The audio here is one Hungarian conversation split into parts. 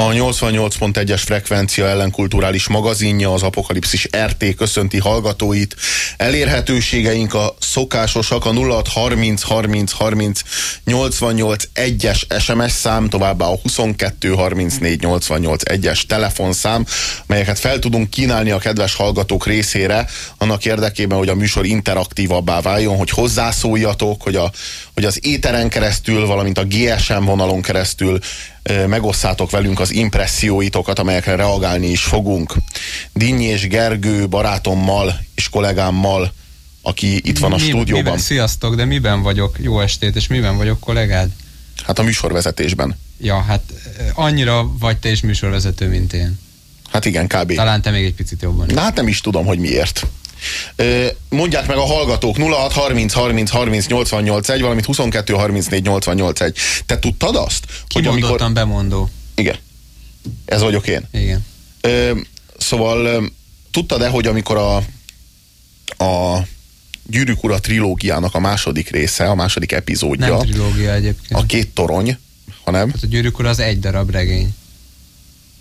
A 88.1-es frekvencia ellenkulturális magazinja, az Apokalipszis RT köszönti hallgatóit. Elérhetőségeink a szokásosak, a 0630 30 30 88 1-es SMS szám, továbbá a 22 34 88 1-es telefonszám, melyeket fel tudunk kínálni a kedves hallgatók részére, annak érdekében, hogy a műsor interaktívabbá váljon, hogy hozzászóljatok, hogy, a, hogy az éteren keresztül, valamint a GSM vonalon keresztül megosszátok velünk az impresszióitokat, amelyekre reagálni is fogunk. Dinnyi és Gergő barátommal és kollégámmal, aki itt van a Mi, stúdióban. Miben, sziasztok, de miben vagyok? Jó estét, és miben vagyok kollégád? Hát a műsorvezetésben. Ja, hát annyira vagy te is műsorvezető, mint én. Hát igen, kb. Talán te még egy picit jobban. Na hát nem is tudom, hogy miért. Mondják meg a hallgatók 06 30 30 30 88 1, valamint 22 34 88 1. Te tudtad azt? Hogy amikor... bemondó. Igen. Ez vagyok én. Igen. Szóval tudtad-e, hogy amikor a, a Gyűrűk Ura trilógiának a második része, a második epizódja. Nem trilógia egyébként. A két torony, hanem... Hát a Gyűrűk Ura az egy darab regény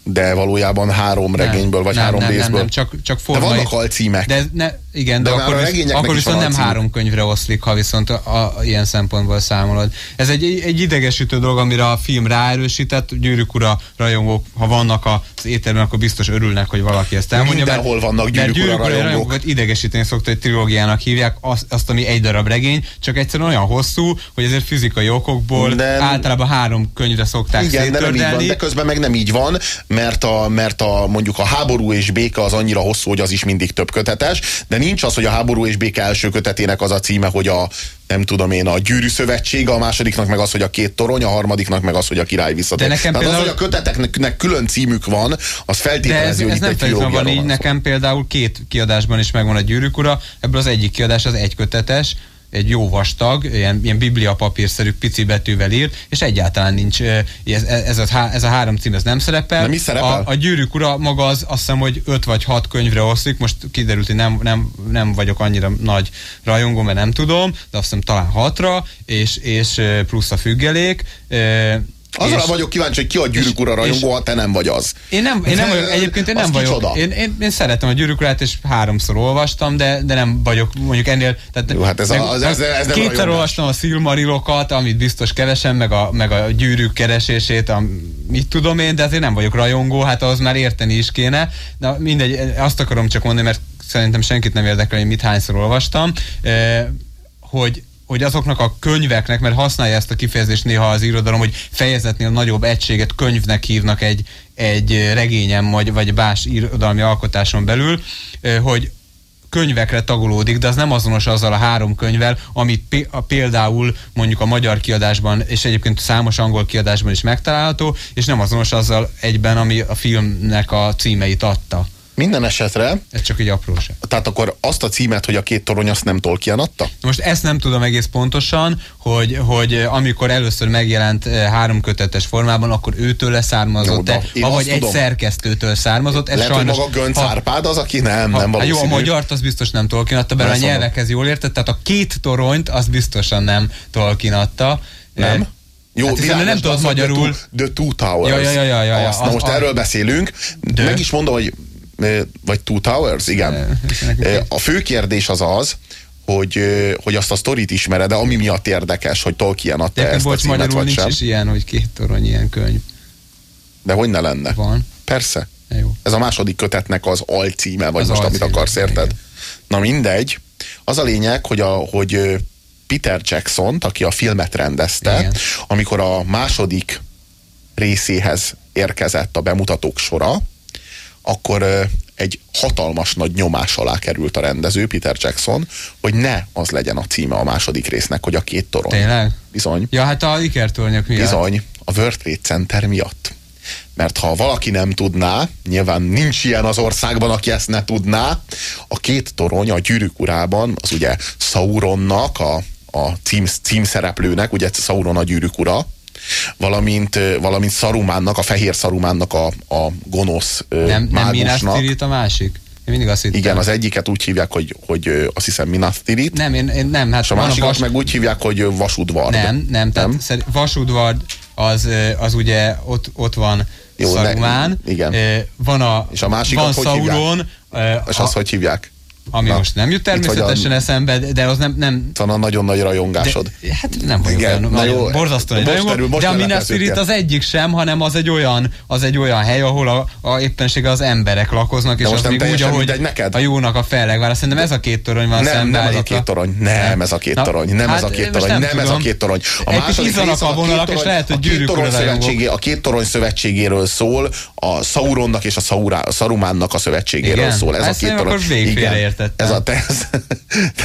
de valójában három nem, regényből, vagy nem, három nem, részből. Nem, nem, csak, csak formai... De vannak alcímek. De ne, igen, de, de akkor, visz, akkor viszont nem három könyvre oszlik, ha viszont a, a, ilyen szempontból számolod. Ez egy, egy idegesítő dolog, amire a film ráerősített, gyűrűk ura rajongók, ha vannak az ételben, akkor biztos örülnek, hogy valaki ezt elmondja. Mindenhol mert, vannak gyűrűk, ura rajongók. rajongókat idegesíteni szokta, hogy trilógiának hívják azt, azt, ami egy darab regény, csak egyszerűen olyan hosszú, hogy ezért fizikai okokból de, általában három könyvre szokták igen, de, nem így van, de közben meg nem így van, mert, a, mert a, mondjuk a háború és béke az annyira hosszú, hogy az is mindig több kötetes, de nincs az, hogy a háború és béke első kötetének az a címe, hogy a nem tudom én, a gyűrű szövetség, a másodiknak meg az, hogy a két torony, a harmadiknak meg az, hogy a király visszatér. De nekem Tehát például... az, hogy a köteteknek külön címük van, az feltételezi, hogy ez itt egy van így, nekem például két kiadásban is megvan a gyűrűk ura, ebből az egyik kiadás az egy kötetes, egy jó vastag, ilyen, ilyen biblia papírszerű pici betűvel írt, és egyáltalán nincs, ez, ez, a, ez a három cím, ez nem szerepel. De mi szerepel? A, a gyűrűk ura maga az azt hiszem, hogy öt vagy hat könyvre oszlik, most kiderült, hogy nem, nem, nem vagyok annyira nagy rajongó, mert nem tudom, de azt hiszem talán hatra, és, és plusz a függelék, azra és, vagyok kíváncsi, hogy ki a gyűrűk ura rajongó, ha te nem vagy az. Én nem, én nem vagyok, egyébként én nem vagyok. Én, én, én, szeretem a gyűrűk urát, és háromszor olvastam, de, de nem vagyok mondjuk ennél. Tehát Jó, hát ez, meg, a, az, ez, ez nem Kétszer olvastam a szilmarilokat, amit biztos kevesen, meg a, meg a gyűrűk keresését, a, mit tudom én, de azért nem vagyok rajongó, hát az már érteni is kéne. De mindegy, azt akarom csak mondani, mert szerintem senkit nem érdekel, hogy mit hányszor olvastam, eh, hogy hogy azoknak a könyveknek, mert használja ezt a kifejezést néha az irodalom, hogy fejezetnél nagyobb egységet könyvnek hívnak egy, egy regényem, vagy, vagy más irodalmi alkotáson belül, hogy könyvekre tagolódik, de az nem azonos azzal a három könyvvel, amit például mondjuk a magyar kiadásban, és egyébként számos angol kiadásban is megtalálható, és nem azonos azzal egyben, ami a filmnek a címeit adta. Minden esetre... Ez csak egy apróság. Tehát akkor azt a címet, hogy a két torony, azt nem Tolkien adta? Most ezt nem tudom egész pontosan, hogy, hogy amikor először megjelent eh, három kötetes formában, akkor őtől leszármazott, de vagy egy tudom. szerkesztőtől származott. Ez Lehet, sajnos, hogy maga Gönc ha, Árpád az, aki nem, ha, nem valószínű. Hát jó, a magyart az biztos nem Tolkien adta, mert a nyelvekhez jól értett, tehát a két toronyt az biztosan nem Tolkien adta. Nem? Jó, hát világos, nem tudod magyarul. The Two, the two Towers. Ja, ja, ja, ja, ja, na most a, erről beszélünk. De? Meg is mondom, hogy vagy Two Towers, igen. A fő kérdés az az, hogy, hogy azt a sztorit ismered, de ami miatt érdekes, hogy Tolkien adta ezt bocs, a címet, magyarul vagy nincs sem. is ilyen, hogy két torony ilyen könyv. De hogy ne lenne? Van. Persze. Jó. Ez a második kötetnek az alcíme, vagy az most alcíme, amit akarsz, érted? Igen. Na mindegy. Az a lényeg, hogy, a, hogy Peter jackson aki a filmet rendezte, igen. amikor a második részéhez érkezett a bemutatók sora, akkor egy hatalmas nagy nyomás alá került a rendező, Peter Jackson, hogy ne az legyen a címe a második résznek, hogy a két torony. Tényleg? Bizony. Ja, hát a ikertornyok miatt. Bizony, a World Trade Center miatt. mert ha valaki nem tudná, nyilván nincs ilyen az országban, aki ezt ne tudná, a két torony a gyűrűk urában, az ugye Sauronnak, a, a cím, címszereplőnek, ugye Sauron a gyűrűk ura, valamint, valamint Szarumánnak, a fehér Szarumánnak a, a gonosz Nem, nem Minas a másik? Én mindig azt hittem. Igen, az egyiket úgy hívják, hogy, hogy azt hiszem Minas Tirith. Nem, én, én nem. Hát és a másikat vas... meg úgy hívják, hogy Vasudvard. Nem, nem, tehát nem? Vasudvard az, az ugye ott, ott van Jó, Szarumán. Ne, igen. Van a, és a másikat van hogy Sauron. Hívják? És azt hogy hívják? Ami Na, most nem jut természetesen a, eszembe, de az nem... nem van a nagyon nagy rajongásod. De, hát nem vagyok Igen, olyan, jó, borzasztóan most rajongó, most de a Minas Tirith az egyik sem, hanem az egy olyan, az egy olyan hely, ahol a, a éppensége az emberek lakoznak, de és az még úgy, ahogy neked? a jónak a fellegvár. Szerintem ez a két torony van Nem, nem ez a két torony. Nem ez a két torony. Nem ez a két torony. Nem ez a két torony. A második rész a vonalak, és lehet, hogy gyűrűk A két torony szövetségéről szól, a Sauronnak és a Sarumánnak a szövetségéről szól. Ez a két torony. Igen, ez a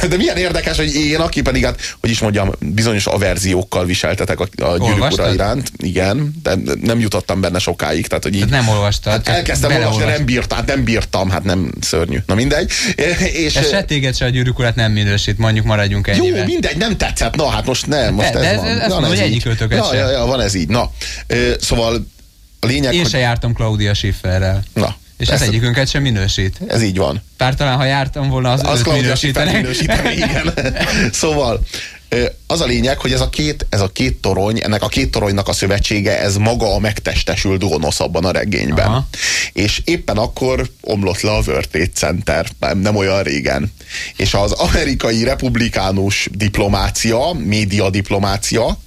De milyen érdekes, hogy én, aki pedig, hát, hogy is mondjam, bizonyos averziókkal viseltetek a, a gyűrűk ura iránt. Igen, de nem jutottam benne sokáig. Tehát, hogy így, nem olvastad. Hát elkezdtem olvasni, de nem bírtam, nem bírtam, hát nem szörnyű. Na mindegy. És, Ez se téged se a gyűrűk urát nem minősít, mondjuk maradjunk ennyivel. Jó, mindegy, nem tetszett. Na hát most nem, most de, ez, ez van. Ez, ez van, hogy egyik ja, ja, ja, van ez így. Na, szóval a lényeg, Én hogy... se jártam Claudia Schifferrel. Na, és ez egyikünket sem minősít. Ez így van. Bár talán, ha jártam volna, az, az minősítenek. minősíteni. igen. szóval az a lényeg, hogy ez a, két, ez a két torony, ennek a két toronynak a szövetsége, ez maga a megtestesült gonosz abban a regényben. Aha. És éppen akkor omlott le a World Trade Center, nem, nem olyan régen. És az amerikai republikánus diplomácia, média diplomácia,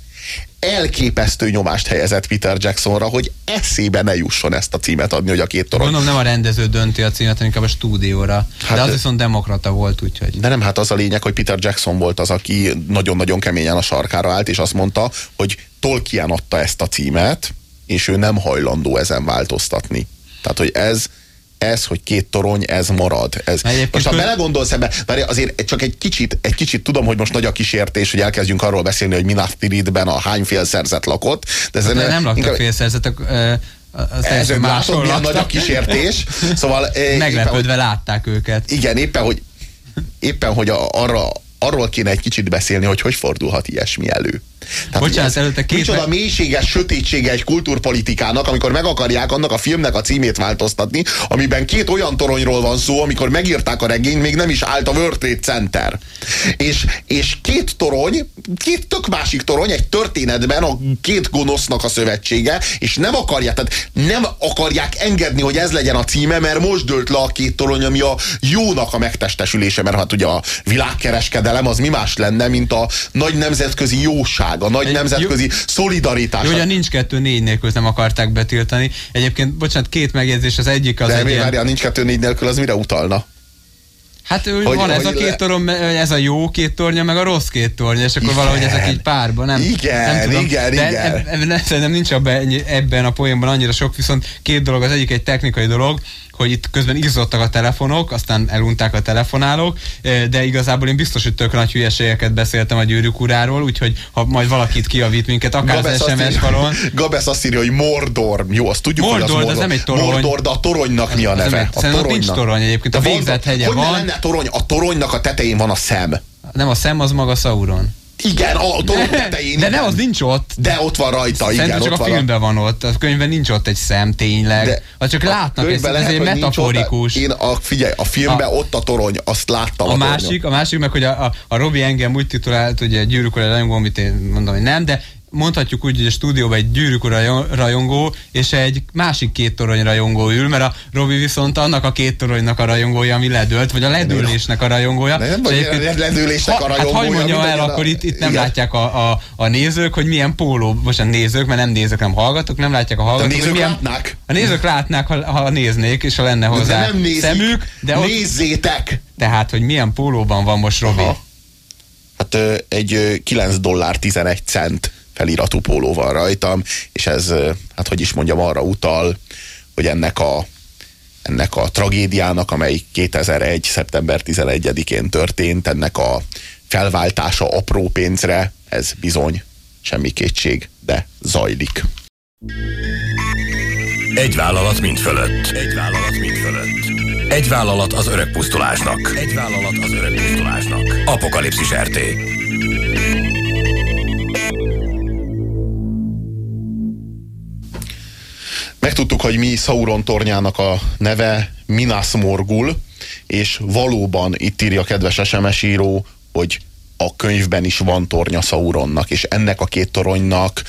elképesztő nyomást helyezett Peter Jacksonra, hogy eszébe ne jusson ezt a címet adni, hogy a két torony. Gondolom nem a rendező dönti a címet, hanem inkább a stúdióra. Hát, de az viszont demokrata volt, úgyhogy. De nem, hát az a lényeg, hogy Peter Jackson volt az, aki nagyon-nagyon keményen a sarkára állt, és azt mondta, hogy Tolkien adta ezt a címet, és ő nem hajlandó ezen változtatni. Tehát, hogy ez ez, hogy két torony, ez marad. Ez. Most ha belegondolsz ebbe, mert azért csak egy kicsit, egy kicsit tudom, hogy most nagy a kísértés, hogy elkezdjünk arról beszélni, hogy Minas Tirithben a hány félszerzet lakott. De, de nem, laktak inkább... félszerzetek, ez látod, milyen nagy a kísértés. Szóval, Meglepődve éppen, látták őket. Igen, éppen, hogy éppen, hogy a, arra, arról kéne egy kicsit beszélni, hogy hogy fordulhat ilyesmi elő. Tehát Bocsánat, előtte két... Micsoda meg... mélységes sötétsége egy kultúrpolitikának, amikor meg akarják annak a filmnek a címét változtatni, amiben két olyan toronyról van szó, amikor megírták a regényt, még nem is állt a World Trade Center. És, és két torony, két tök másik torony egy történetben a két gonosznak a szövetsége, és nem akarják, tehát nem akarják engedni, hogy ez legyen a címe, mert most dőlt le a két torony, ami a jónak a megtestesülése, mert hát ugye a világkereskedelem az mi más lenne, mint a nagy nemzetközi jóság a nagy nemzetközi jó, szolidaritás. Jó, ugyan nincs kettő négy nélkül nem akarták betiltani. Egyébként, bocsánat, két megjegyzés, az egyik az De egy mi, ilyen... nincs kettő négy nélkül, az mire utalna? Hát hogy, van hogy ez a két torony, ez a jó két tornya, meg a rossz két tornya, és akkor igen. valahogy ezek így párban, nem? Igen, nem tudom. igen, De igen. Ebben, ebben nincs ebben a poénban annyira sok, viszont két dolog, az egyik egy technikai dolog, hogy itt közben izzottak a telefonok, aztán elunták a telefonálók, de igazából én biztos, hogy tök nagy hülyeségeket beszéltem a gyűrűk uráról, úgyhogy ha majd valakit kiavít minket, akár Gabesz az SMS falon. Gabesz azt írja, hogy Mordor. Jó, azt tudjuk, Mordor, hogy az Mordor. az nem egy torony. Mordor, de a toronynak mi a neve? A toronynak. nincs torony egyébként, a végzett hegye van. Hogy lenne torony? A toronynak a tetején van a szem. Nem, a szem az maga Sauron. Igen, a torony tetején. De nem, az nincs ott. De ott van rajta, Szerintem igen. csak ott a filmben van ott. A könyvben nincs ott egy szem, tényleg. De az csak látnak, ez, ez egy metaforikus. Én a, figyelj, a filmben a, ott a torony, azt láttam. A, a másik, a másik meg, hogy a, a, a Robi engem úgy titulált, hogy gyűrűk a amit én mondom, hogy nem, de mondhatjuk úgy, hogy a stúdióban egy gyűrűk rajongó és egy másik két torony rajongó ül, mert a Robi viszont annak a két toronynak a rajongója, ami ledőlt, vagy a ledőlésnek a rajongója. Nem, vagy a ledőlésnek a rajongója. Hát hogy mondja el, akkor itt, itt nem igen. látják a, a, a nézők, hogy milyen póló, most a nézők, mert nem nézők, nem hallgatók, nem látják a hallgatók. A nézők milyen, látnák. A nézők látnák, ha, ha néznék, és ha lenne hozzá de nem nézik, szemük. De ott, nézzétek! Tehát, hogy milyen pólóban van most Robi. Aha. Hát egy 9 dollár 11 cent feliratú póló van rajtam, és ez, hát hogy is mondjam, arra utal, hogy ennek a, ennek a tragédiának, amely 2001. szeptember 11-én történt, ennek a felváltása apró pénzre, ez bizony semmi kétség, de zajlik. Egy vállalat mind fölött. Egy vállalat mind fölött. Egy vállalat az öreg pusztulásnak. Egy vállalat az öreg pusztulásnak. Apokalipszis RT. Megtudtuk, hogy mi Sauron tornyának a neve Minas Morgul, és valóban itt írja a kedves SMS író, hogy a könyvben is van tornya Sauronnak, és ennek a két toronynak,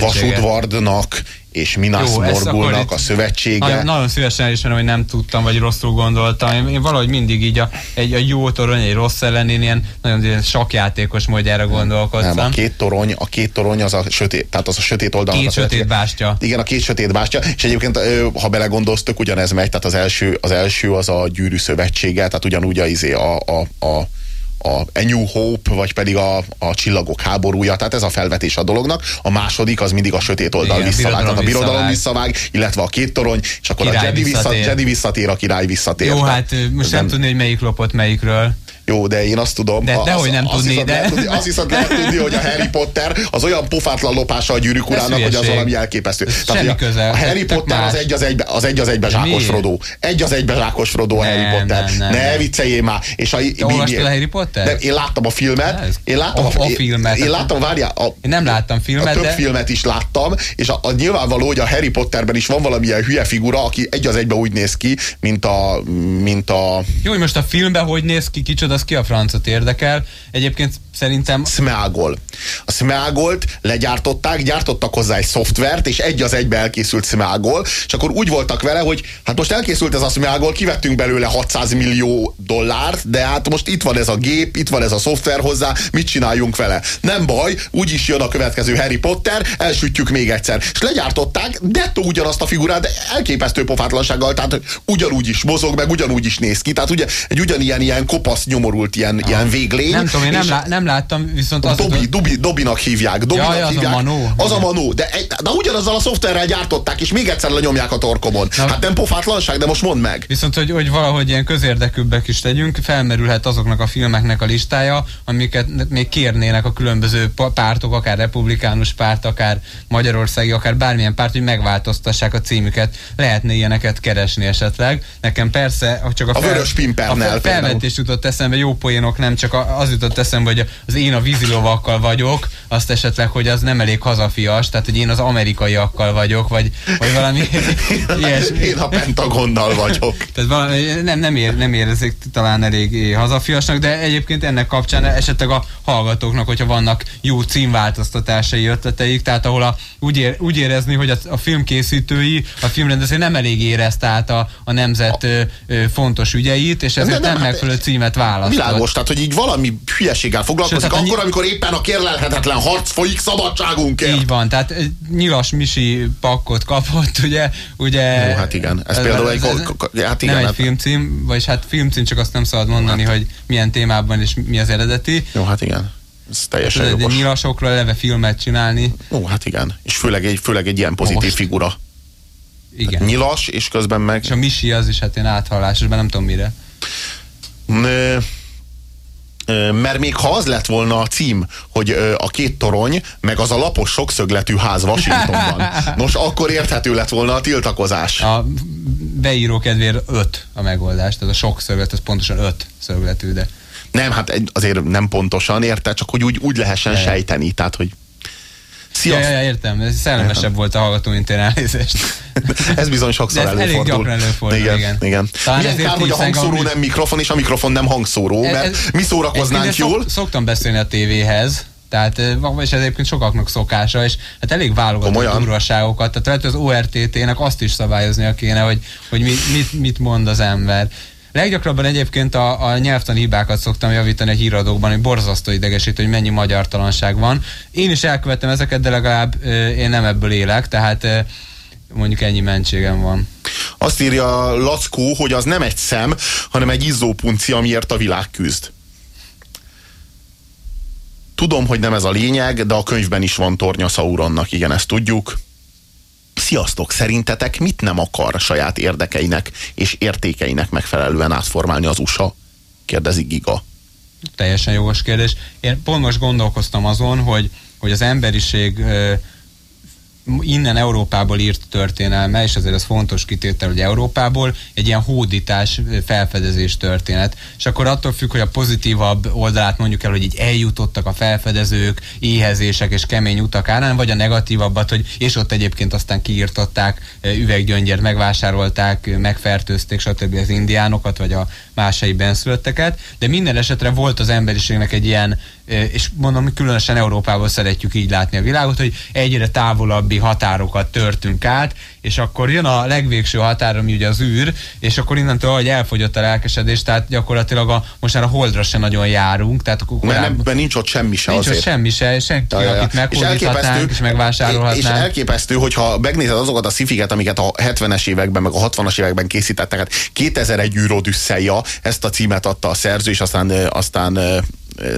Vasudvardnak és Minas Morgulnak a szövetsége. Nagyon, nagyon szívesen elismerem, hogy nem tudtam, vagy rosszul gondoltam. Én, én valahogy mindig így a, egy a jó torony, egy rossz ellenén ilyen nagyon ilyen sakjátékos módjára gondolkoztam. Nem, a két torony, a két torony az a sötét, tehát az a sötét oldal. Két a sötét bástya. Igen, a két sötét bástya, és egyébként, ha belegondolztok, ugyanez megy, tehát az első, az első az a gyűrű szövetsége, tehát ugyanúgy a, izé, a, a, a a A New Hope, vagy pedig a, a Csillagok háborúja, tehát ez a felvetés a dolognak. A második az mindig a sötét oldal Igen, visszavág, tehát a birodalom visszavág, illetve a két torony, és akkor király a Jedi visszatér. Jedi visszatér, a király visszatér. Jó, hát most nem, nem tudni, hogy melyik lopott melyikről. Jó, de én azt tudom. De, de hogy nem azt tudni, de... tudni, azt viszont lehet tudni, hogy a Harry Potter az olyan pofátlan lopása a gyűrűk urának, hogy az valami elképesztő. Tehát, a, köze. a Harry Potter az egy az egybe, az egy az egybe zsákos Frodo. Egy az egybe zsákos Frodo a Harry Potter. Nem, nem, ne vicceljél már. És a, Te mi, mi, a Harry Potter? Nem, én láttam a filmet. Én láttam a, a, a filmet. Én láttam, várjál. A, én nem láttam filmet, a több de... filmet is láttam, és a, a nyilvánvaló, hogy a Harry Potterben is van valamilyen hülye figura, aki egy az egybe úgy néz ki, mint a, mint a... Jó, hogy most a filmben hogy néz ki, kicsoda, ki a francot érdekel. Egyébként szerintem... Smeagol. A Smeagolt legyártották, gyártottak hozzá egy szoftvert, és egy az egybe elkészült Smeagol, és akkor úgy voltak vele, hogy hát most elkészült ez a Smeagol, kivettünk belőle 600 millió dollárt, de hát most itt van ez a gép, itt van ez a szoftver hozzá, mit csináljunk vele? Nem baj, úgyis jön a következő Harry Potter, elsütjük még egyszer. És legyártották, dettó ugyanazt a figurát, de elképesztő pofátlansággal, tehát ugyanúgy is mozog, meg ugyanúgy is néz ki, tehát ugye egy ugyanilyen ilyen kopasz, nyomorult ilyen, ilyen véglény. Nem tudom, én nem, lá, nem láttam, viszont az... Dobi, Dobi, Dobinak hívják. Dobinak Jaj, az hívják. a Manó. Az a Manó, de, de ugyanazzal a szoftverrel gyártották, és még egyszer lenyomják a torkomon. Na, hát nem pofátlanság, de most mondd meg. Viszont, hogy, hogy valahogy ilyen közérdekűbbek is legyünk, felmerülhet azoknak a filmeknek a listája, amiket még kérnének a különböző pártok, akár republikánus párt, akár magyarországi, akár bármilyen párt, hogy megváltoztassák a címüket. Lehetne ilyeneket keresni esetleg. Nekem persze, csak a, fel, a vörös pimpernel. A felvetés jutott eszembe, jó poénok, nem csak az jutott eszembe, hogy az én a vízilovakkal vagyok, azt esetleg, hogy az nem elég hazafias, tehát hogy én az amerikaiakkal vagyok, vagy, vagy valami ilyesmi. Én a Pentagonnal vagyok. tehát valami, nem, nem, ér, nem érezik talán elég hazafiasnak, de egyébként ennek kapcsán esetleg a hallgatóknak, hogyha vannak jó címváltoztatásai ötleteik, tehát ahol a, úgy, ér, úgy érezni, hogy a, a filmkészítői, a filmrendező nem elég érezte át a, a nemzet ö, ö, fontos ügyeit, és ezért nem, nem, nem hát megfelelő címet választott. Világos, tehát hogy így valami hülyeséggel foglalkozik, Sőt, akkor, amikor éppen a kérlelhetetlen harc folyik szabadságunkért. Így van, tehát Nyilas Misi pakkot kapott, ugye? ugye Jó, hát igen. Ez, ez például egy, ez, hát igen, nem egy hát- filmcím, vagyis hát filmcím, csak azt nem szabad mondani, hát. hogy milyen témában és mi az eredeti. Jó, hát igen. Ez teljesen hát, jogos. Nyilasokról eleve filmet csinálni. Ó, hát igen. És főleg egy, főleg egy ilyen pozitív Most. figura. Igen. Hát nyilas, és közben meg... És a Misi az is hát ilyen áthallásos, nem tudom mire. Ne, mert még ha az lett volna a cím, hogy a két torony, meg az a lapos sokszögletű ház Washingtonban, nos, akkor érthető lett volna a tiltakozás. A beíró kedvéért öt a megoldás, tehát a sokszöglet, az pontosan öt szögletű, de... Nem, hát azért nem pontosan érte, csak hogy úgy, úgy lehessen Jaj. sejteni, tehát hogy Sziasztok! Ja, ja, értem, ez szellemesebb értem. volt a hallgató, mint én elnézést. ez bizony sokszor ez előfordul. elég gyakran előfordul, igen. igen. igen. Milyen kár, hogy a hangszóró a... nem mikrofon, és a mikrofon nem hangszóró, mert ez, mi szórakoznánk ez, jól. Szok, szoktam beszélni a tévéhez, tehát, és ez egyébként sokaknak szokása, és hát elég válogatott durvaságokat. Tehát lehet, az ORTT-nek azt is szabályoznia kéne, hogy, hogy mit, mit, mit mond az ember. Leggyakrabban egyébként a, a nyelvtani hibákat szoktam javítani a híradókban, hogy borzasztó idegesít, hogy mennyi magyartalanság van. Én is elkövettem ezeket, de legalább én nem ebből élek, tehát mondjuk ennyi mentségem van. Azt írja Lackó, hogy az nem egy szem, hanem egy izzópunci, amiért a világ küzd. Tudom, hogy nem ez a lényeg, de a könyvben is van tornya Sauronnak, igen, ezt tudjuk. Sziasztok, szerintetek mit nem akar saját érdekeinek és értékeinek megfelelően átformálni az USA? Kérdezi Giga. Teljesen jogos kérdés. Én pont most gondolkoztam azon, hogy, hogy az emberiség innen Európából írt történelme, és azért az fontos kitétel, hogy Európából egy ilyen hódítás, felfedezés történet. És akkor attól függ, hogy a pozitívabb oldalát mondjuk el, hogy így eljutottak a felfedezők, éhezések és kemény utak árán, vagy a negatívabbat, hogy és ott egyébként aztán kiírtották, üveggyöngyért megvásárolták, megfertőzték, stb. az indiánokat, vagy a másai benszülötteket, de minden esetre volt az emberiségnek egy ilyen és mondom, különösen Európában szeretjük így látni a világot, hogy egyre távolabbi határokat törtünk át, és akkor jön a legvégső határ, ami ugye az űr, és akkor innentől, hogy elfogyott a lelkesedés, tehát gyakorlatilag a, most már a holdra se nagyon járunk. Tehát akkor mert, nem, mert nincs ott semmi se nincs azért. ott semmi se, senki, ja, ja, akit meghódíthatnánk, és, és megvásárolhatnánk. És elképesztő, hogyha megnézed azokat a szifiket, amiket a 70-es években, meg a 60-as években készítettek, hát 2001 űrodüsszeja, ezt a címet adta a szerző, és aztán, aztán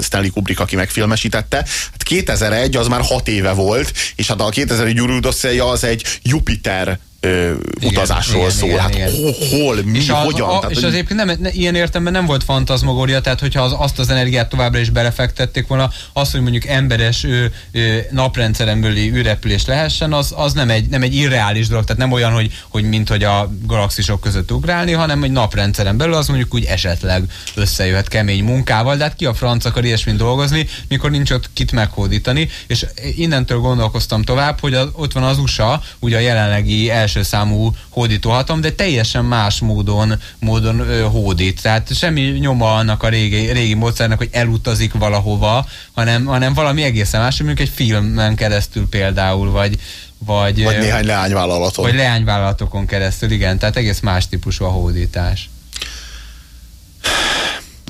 Stanley Kubrick, aki megfilmesítette. Hát 2001 az már hat éve volt, és hát a 2001 űrodüsszeja az egy Jupiter ö, utazásról igen, szól. Igen, hát igen. hol, mi, és az, hogyan? A, tehát, és az egyébként nem, ne, ilyen értemben nem volt fantazmogória, tehát hogyha az, azt az energiát továbbra is belefektették volna, az, hogy mondjuk emberes ő, ő, naprendszeren belüli űrrepülés lehessen, az, az nem, egy, nem egy irreális dolog, tehát nem olyan, hogy, hogy mint hogy a galaxisok között ugrálni, hanem egy naprendszeren belül az mondjuk úgy esetleg összejöhet kemény munkával, de hát ki a franc akar ilyesmint dolgozni, mikor nincs ott kit meghódítani, és innentől gondolkoztam tovább, hogy az, ott van az USA, ugye a jelenlegi első első számú hódítóhatom, de teljesen más módon, módon ö, hódít. Tehát semmi nyoma annak a régi, régi módszernek, hogy elutazik valahova, hanem, hanem valami egészen más, mondjuk egy filmen keresztül például, vagy, vagy, vagy néhány leányvállalaton. Vagy leányvállalatokon keresztül, igen, tehát egész más típusú a hódítás.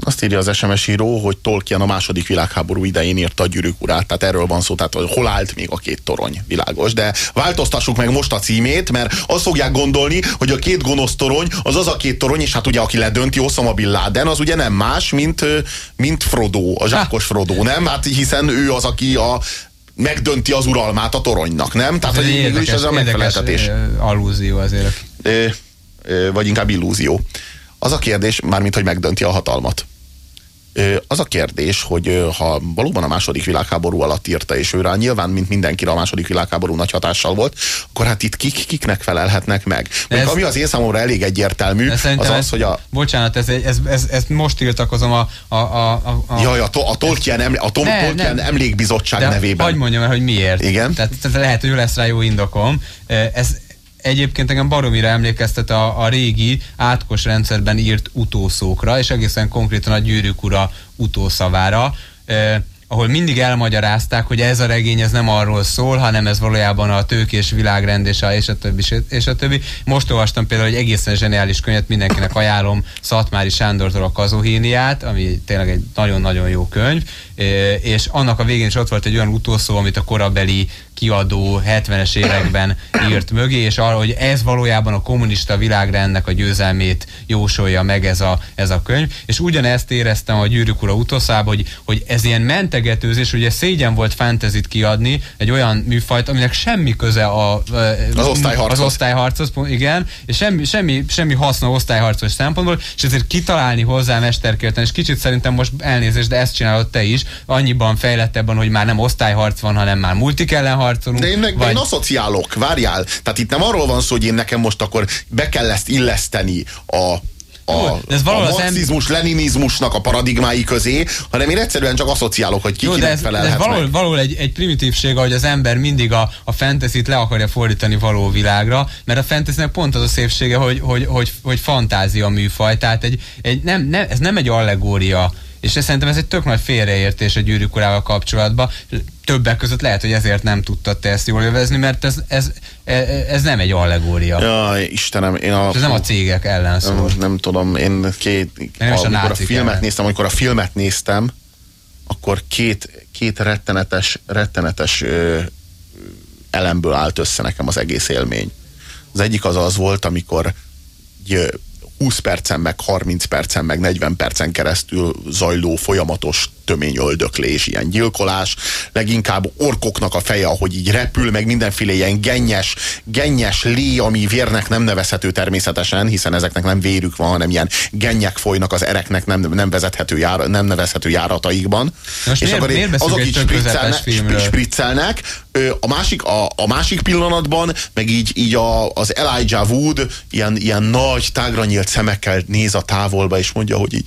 Azt írja az SMS író, hogy Tolkien a második világháború idején írta a gyűrűk urát, tehát erről van szó, tehát hogy hol állt még a két torony, világos. De változtassuk meg most a címét, mert azt fogják gondolni, hogy a két gonosz torony az az a két torony, és hát ugye aki ledönti Osama Bin Laden, az ugye nem más, mint, mint Frodo, a zsákos Frodo, nem? Hát hiszen ő az, aki a megdönti az uralmát a toronynak, nem? Tehát, ez hogy érdekes, is ez a megfeleltetés. Allúzió azért. Vagy inkább illúzió. Az a kérdés, mármint, hogy megdönti a hatalmat. Az a kérdés, hogy ha valóban a második világháború alatt írta, és őre nyilván, mint mindenkire a második világháború nagy hatással volt, akkor hát itt kik, kiknek felelhetnek meg. Ez, ami az én számomra elég egyértelmű, az az, hogy a... Bocsánat, ez, ez, ez, ez most írtakozom a... a, a, a, Jaj, a, to, a Tolkien, eml, a Tom, ne, Tolkien nem, Emlékbizottság de nevében. Hogy mondjam el, hogy miért. Igen? Tehát, tehát lehet, hogy lesz rá jó indokom. Ez, egyébként engem baromira emlékeztet a, a régi átkos rendszerben írt utószókra, és egészen konkrétan a gyűrűk ura utószavára, eh, ahol mindig elmagyarázták, hogy ez a regény ez nem arról szól, hanem ez valójában a tőkés világrend és a, és a többi. És a többi. Most olvastam például egy egészen zseniális könyvet, mindenkinek ajánlom Szatmári Sándortól a Kazuhéniát, ami tényleg egy nagyon-nagyon jó könyv, és annak a végén is ott volt egy olyan utószó, amit a korabeli kiadó 70-es években írt mögé, és arra, hogy ez valójában a kommunista világrendnek a győzelmét jósolja meg ez a, ez a könyv, és ugyanezt éreztem a Gyűrűk Ura utószában, hogy, hogy ez ilyen mentegetőzés, ugye szégyen volt fantasy kiadni, egy olyan műfajt, aminek semmi köze a, az osztályharchoz. Az osztályharchoz, igen, és semmi, semmi, semmi haszna osztályharcos szempontból, és ezért kitalálni hozzá mesterkérten, és kicsit szerintem most elnézést, de ezt csinálod te is, annyiban fejlettebben, hogy már nem osztályharc van, hanem már multik ellen harcolunk. De én, meg, vagy... én asszociálok, várjál. Tehát itt nem arról van szó, hogy én nekem most akkor be kell ezt illeszteni a a, ez a marxizmus, leninizmusnak a paradigmái közé, hanem én egyszerűen csak asszociálok, hogy ki Jó, de ez, de ez való, való egy, egy primitívség, hogy az ember mindig a, a fantasy le akarja fordítani való világra, mert a fantasy pont az a szépsége, hogy, hogy, hogy, hogy fantázia műfaj, tehát egy, egy nem, nem, ez nem egy allegória és ez, szerintem ez egy tök nagy félreértés a gyűrűk urával kapcsolatban. Többek között lehet, hogy ezért nem tudtad te ezt jól jövezni, mert ez, ez, ez nem egy allegória. Ja, Istenem, én a... Ez nem a cégek ellen szól. Nem, nem tudom, én két... Nem a, amikor a filmet ellen. néztem, amikor a filmet néztem, akkor két, két rettenetes, rettenetes ö, elemből állt össze nekem az egész élmény. Az egyik az az volt, amikor 20 percen, meg 30 percen, meg 40 percen keresztül zajló folyamatos tömény öldöklés, ilyen gyilkolás, leginkább orkoknak a feje, ahogy így repül, meg mindenféle ilyen gennyes, gennyes lé, ami vérnek nem nevezhető természetesen, hiszen ezeknek nem vérük van, hanem ilyen gennyek folynak az ereknek nem, nem vezethető jár, nem nevezhető járataikban. Most és miért, akkor miért azok így spriccelnek, spriccelnek, a másik, a, a másik pillanatban, meg így, így a, az Elijah Wood ilyen, ilyen nagy, tágra nyílt szemekkel néz a távolba, és mondja, hogy így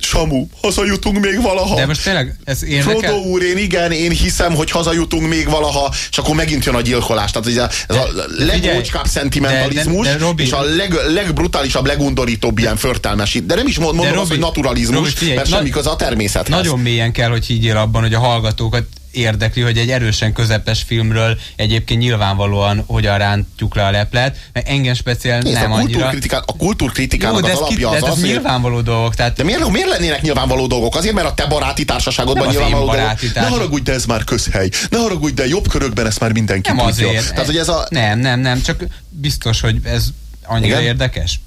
Samu, hazajutunk még valaha. De most tényleg ez érdekel? Frodo úr, én igen, én hiszem, hogy hazajutunk még valaha, és akkor megint jön a gyilkolás. Tehát ez a, ez a legócskább szentimentalizmus, de, de, de Robi, és a leg, legbrutálisabb, legundorítóbb ilyen förtelmes. De nem is mondom Robi, azt, hogy naturalizmus, Robi, figyelj, mert semmi köze a természethez. Nagyon mélyen kell, hogy higgyél abban, hogy a hallgatókat érdekli, hogy egy erősen közepes filmről egyébként nyilvánvalóan hogyan rántjuk le a leplet, mert engem speciál Nézd, nem a annyira. A kultúrkritikának Jó, az alapja az, az, az, nyilvánvaló dolgok. Tehát... De miért, miért lennének nyilvánvaló dolgok? Azért, mert a te baráti társaságodban nem nyilvánvaló dolgok. Ne haragudj, de ez már közhely. Ne haragudj, de jobb körökben ezt már mindenki nem tudja. Azért. Tehát, hogy ez a... Nem, nem, nem, csak biztos, hogy ez annyira Igen? érdekes.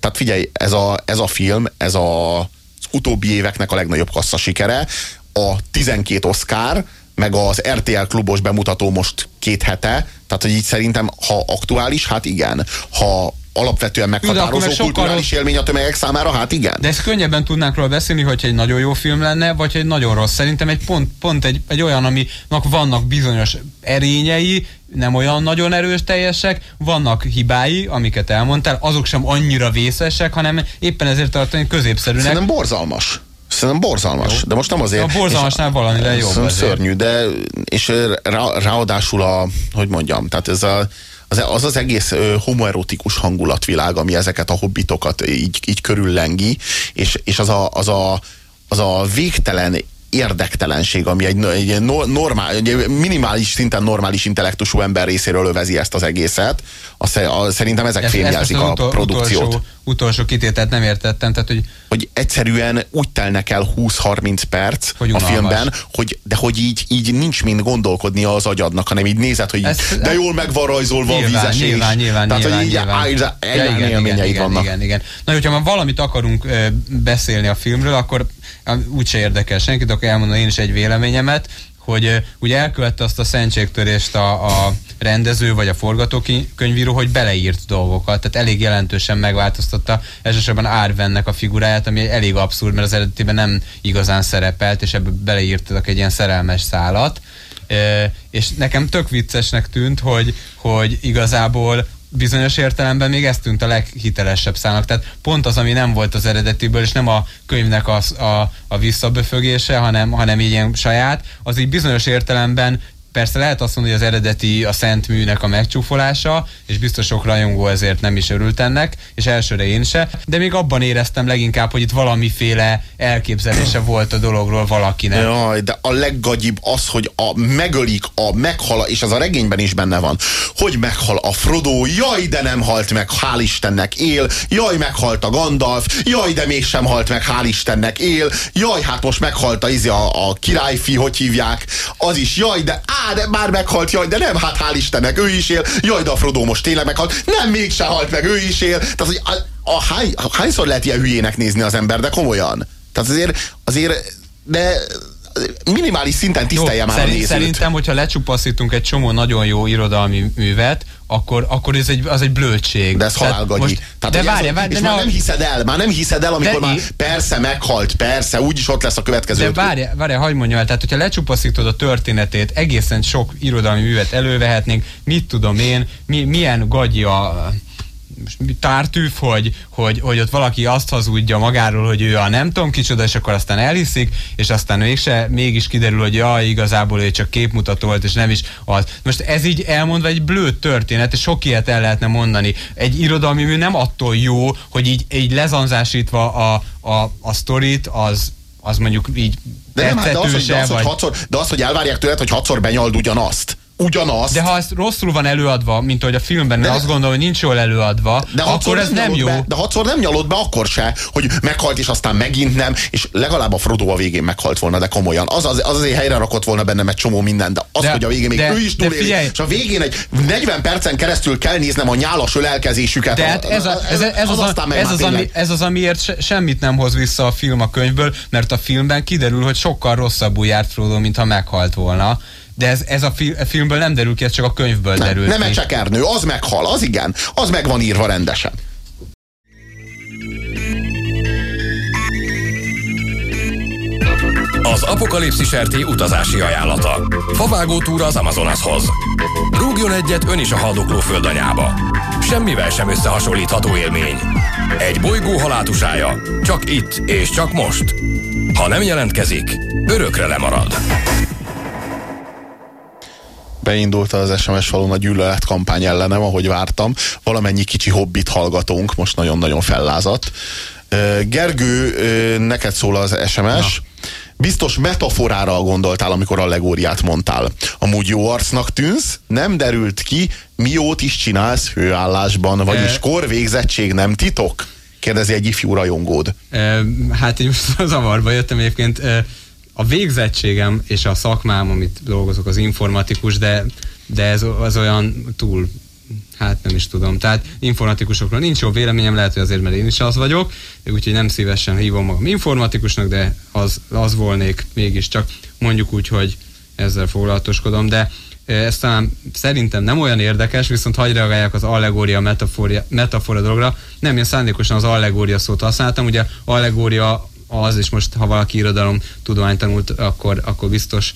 Tehát figyelj, ez a, ez a film, ez a, az utóbbi éveknek a legnagyobb kassza sikere. A 12 Oscar, meg az RTL klubos bemutató most két hete, tehát hogy így szerintem, ha aktuális, hát igen. Ha alapvetően meghatározó kulturális élmény a tömegek számára, hát igen. De ezt könnyebben tudnánk róla beszélni, hogyha egy nagyon jó film lenne, vagy egy nagyon rossz. Szerintem egy pont, pont egy, egy olyan, aminek vannak bizonyos erényei, nem olyan nagyon erős teljesek, vannak hibái, amiket elmondtál, azok sem annyira vészesek, hanem éppen ezért tartani középszerűnek. Szerintem borzalmas. Szerintem borzalmas, jó. de most nem azért... A borzalmasnál valamivel jobb azért. Szörnyű, de és rá, ráadásul a, hogy mondjam, tehát ez a, az, az az egész homoerotikus hangulatvilág, ami ezeket a hobbitokat így, így körüllengi, és, és az, a, az, a, az a végtelen érdektelenség, ami egy, egy normál, egy minimális szinten normális intellektusú ember részéről övezi ezt az egészet, az, a, szerintem ezek ez, fémjelzik ez a utol, produkciót. Utolsó, utolsó kitételt nem értettem, tehát hogy... Hogy egyszerűen úgy telnek el 20-30 perc hogy a filmben, hogy, de hogy így, így nincs mind gondolkodni az agyadnak, hanem így nézed, hogy ez, de jól meg van rajzolva nyilván, a vízesés. Nyilván, nyilván, Tehát, nyilván, hogy így nyilván. Áll, ja, igen, igen, igen, vannak. Igen, igen. Na, hogyha már valamit akarunk beszélni a filmről, akkor úgyse érdekel senkit, akkor elmondom én is egy véleményemet, hogy ugye elkövette azt a szentségtörést a, a rendező vagy a forgatókönyvíró, hogy beleírt dolgokat, tehát elég jelentősen megváltoztatta elsősorban Árvennek a figuráját, ami elég abszurd, mert az eredetiben nem igazán szerepelt, és ebbe beleírtak egy ilyen szerelmes szálat. E, és nekem tök viccesnek tűnt, hogy, hogy igazából bizonyos értelemben még ez tűnt a leghitelesebb szának. Tehát pont az, ami nem volt az eredetiből, és nem a könyvnek a, a, a visszaböfögése, hanem, hanem ilyen saját, az így bizonyos értelemben Persze lehet azt mondani, hogy az eredeti a Szent Műnek a megcsúfolása, és biztos sok rajongó ezért nem is örült ennek, és elsőre én se, de még abban éreztem leginkább, hogy itt valamiféle elképzelése volt a dologról valakinek. Jaj, de a leggagyibb az, hogy a megölik, a meghala, és az a regényben is benne van, hogy meghal a Frodo, jaj, de nem halt meg, hál' Istennek él, jaj, meghalt a Gandalf, jaj, de mégsem halt meg, hál' Istennek él, jaj, hát most meghalt a, izi, a, a királyfi, hogy hívják, az is, jaj, de á, de már meghalt, jaj, de nem, hát hál' Istennek, ő is él, jaj, de a Frodo most tényleg meghalt, nem, mégse halt meg, ő is él. Tehát, hogy a, a, hány, hányszor lehet ilyen hülyének nézni az ember, de komolyan. Tehát azért, azért de minimális szinten tisztelje jó, már szerint, a nézőt. Szerintem, hogyha lecsupaszítunk egy csomó nagyon jó irodalmi művet, akkor, akkor ez egy, az egy blödség. De ez halálgagyi. Most, Tehát, de várja, és de már ne nem hiszed el, már nem hiszed el, amikor de már persze meghalt, persze, úgyis ott lesz a következő. De várja, várja, hagyd mondjam el, tehát hogyha lecsupaszítod a történetét, egészen sok irodalmi művet elővehetnénk, mit tudom én, mi, milyen gagyi a tártűf, hogy, hogy, hogy ott valaki azt hazudja magáról, hogy ő a nem tudom kicsoda, és akkor aztán elhiszik, és aztán mégse, mégis kiderül, hogy ja, igazából ő csak képmutató volt, és nem is az. Most ez így elmondva egy blőtt történet, és sok ilyet el lehetne mondani. Egy irodalmi mű nem attól jó, hogy így, így lezanzásítva a, a, a sztorit, az, az mondjuk így de nem, hát de az, hogy, de, az, hogy hatszor, de az, hogy elvárják tőled, hogy hatszor benyald ugyanazt ugyanaz. De ha ez rosszul van előadva, mint ahogy a filmben, De- azt gondolom, hogy nincs jól előadva, de akkor ez nem nyalod jó. Be, de hatszor nem nyalod be, akkor se, hogy meghalt, és aztán megint nem, és legalább a Frodo a végén meghalt volna, de komolyan. Az, az, az azért helyre rakott volna bennem egy csomó minden, de az, De- hogy a végén még de- ő is túléli, és a végén egy 40 percen keresztül kell néznem a nyálas ölelkezésüket. De hát ez, a, ez, ez, az, aztán a, ez, az, ami, ez az, amiért se, semmit nem hoz vissza a film a könyvből, mert a filmben kiderül, hogy sokkal rosszabbul járt Frodo, mintha meghalt volna. De ez, ez a, fi, a filmből nem derül ki, ez csak a könyvből nem, derül nem ki. egy csekernő, az meghal, az igen, az meg van írva rendesen. Az Apokalipszis RT utazási ajánlata. Favágó túra az Amazonashoz. Rúgjon egyet ön is a haldokló földanyába. Semmivel sem összehasonlítható élmény. Egy bolygó halátusája. Csak itt és csak most. Ha nem jelentkezik, örökre lemarad. Beindult az SMS falun a gyűlölet kampány ellenem, ahogy vártam. Valamennyi kicsi hobbit hallgatónk most nagyon-nagyon fellázadt. Gergő, neked szól az SMS. Biztos metaforára gondoltál, amikor allegóriát mondtál. Amúgy jó arcnak tűnsz, nem derült ki, miót is csinálsz hőállásban, vagyis E- korvégzettség nem titok? Kérdezi egy ifjú rajongód. E, hát én most zavarba jöttem egyébként. E, a végzettségem és a szakmám, amit dolgozok, az informatikus, de, de ez az olyan túl, hát nem is tudom. Tehát informatikusokról nincs jó véleményem, lehet, hogy azért, mert én is az vagyok, úgyhogy nem szívesen hívom magam informatikusnak, de az, az volnék mégiscsak. Mondjuk úgy, hogy ezzel foglalatoskodom, de e, ez talán szerintem nem olyan érdekes, viszont hagyj reagálják az allegória, metafora, metafora dologra. Nem, én szándékosan az allegória szót használtam, ugye allegória az, és most ha valaki irodalom tudományt tanult, akkor, akkor biztos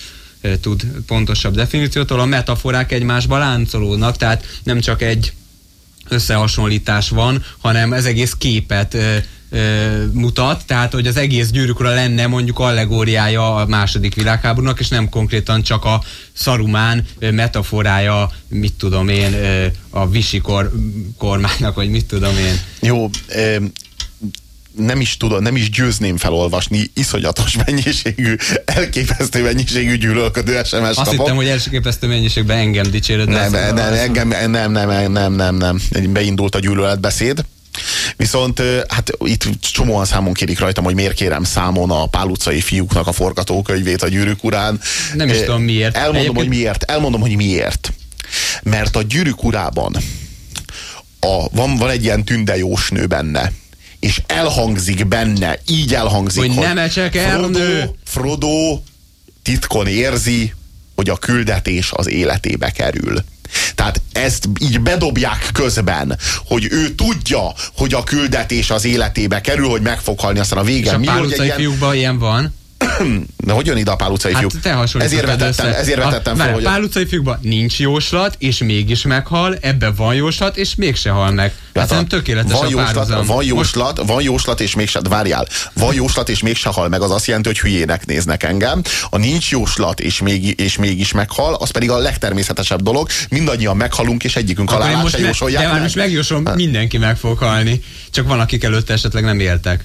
tud pontosabb definíciótól. A metaforák egymásba láncolódnak, tehát nem csak egy összehasonlítás van, hanem ez egész képet ö, mutat, tehát hogy az egész gyűrűk lenne mondjuk allegóriája a második világháborúnak, és nem konkrétan csak a szarumán metaforája, mit tudom én, ö, a visikor kormánynak, vagy mit tudom én. Jó, nem is tudom, nem is győzném felolvasni iszonyatos mennyiségű, elképesztő mennyiségű gyűlölködő SMS Azt kapok. hittem, hogy elképesztő mennyiségben engem dicséred. nem, nem, nem, engem, nem, nem, nem, nem, nem, beindult a gyűlöletbeszéd. Viszont hát itt csomóan számon kérik rajtam, hogy miért kérem számon a Pál utcai fiúknak a forgatókönyvét a gyűrűk urán. Nem is tudom miért. Elmondom, Egyébként- hogy miért. Elmondom, hogy miért. Mert a gyűrűk urában a, van, van egy ilyen tündejósnő benne, és elhangzik benne, így elhangzik, Hogy nem ecsek Frodo. Frodo titkon érzi, hogy a küldetés az életébe kerül. Tehát ezt így bedobják közben, hogy ő tudja, hogy a küldetés az életébe kerül, hogy meg fog halni, aztán a És vége a mi, hogy ilyen, fiúkban ilyen van. de hogy jön ide a Pál utcai Hát fiúk? te hasonlítottad ezért vetettem, össze. ezért vetettem a, fel, hogy... Pál utcai fiúkban nincs jóslat, és mégis meghal, ebben van jóslat, és mégse hal meg. Hát a- nem tökéletes van a jóslat, párhuzam. van jóslat, van jóslat, és mégse, várjál, van jóslat, és mégse hal meg, az azt jelenti, hogy hülyének néznek engem. A nincs jóslat, és, még, és mégis meghal, az pedig a legtermészetesebb dolog. Mindannyian meghalunk, és egyikünk Akkor halálát most se jósolják de már meg. most megjósolom, mindenki meg fog halni. Csak van, akik előtte esetleg nem éltek.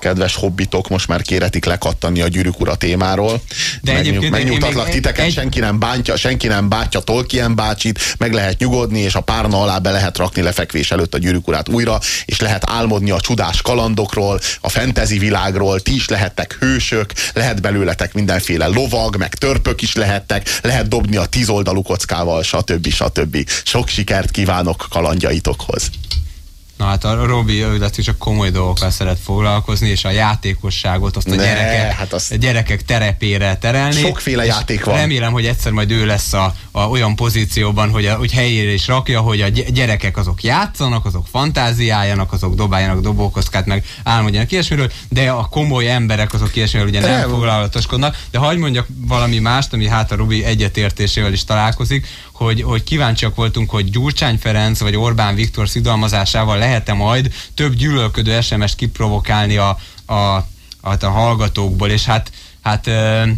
Kedves hobbitok, most már kéretik lekattani a gyűrűk ura témáról. De Megnyug- én megnyugtatlak még titeket, egy- senki nem bántja, senki nem bántja Tolkien bácsit, meg lehet nyugodni, és a párna alá be lehet rakni lefekvés előtt a gyűrűk urát újra, és lehet álmodni a csodás kalandokról, a fentezi világról, ti is lehettek hősök, lehet belőletek mindenféle lovag, meg törpök is lehettek, lehet dobni a tízoldalú kockával, stb. stb. Sok sikert kívánok kalandjaitokhoz. Na hát a Robi lesz, csak komoly dolgokkal szeret foglalkozni, és a játékosságot azt a Ne, gyerekek, hát azt- a gyerekek terepére terelni. Sokféle játék van. Remélem, hogy egyszer majd ő lesz a, a olyan pozícióban, hogy, a, hogy helyére is rakja, hogy a gy- gyerekek azok játszanak, azok fantáziáljanak, azok dobáljanak dobókockát, meg álmodjanak ilyesmiről, de a komoly emberek azok ilyesmiről ugye nem Nem. foglalatoskodnak. De hagyd mondjak valami mást, ami hát a Robi egyetértésével is találkozik, hogy, hogy kíváncsiak voltunk, hogy Gyurcsány Ferenc vagy Orbán Viktor szidalmazásával lehet-e majd több gyűlölködő SMS-t kiprovokálni a, a, a, a hallgatókból, és hát hát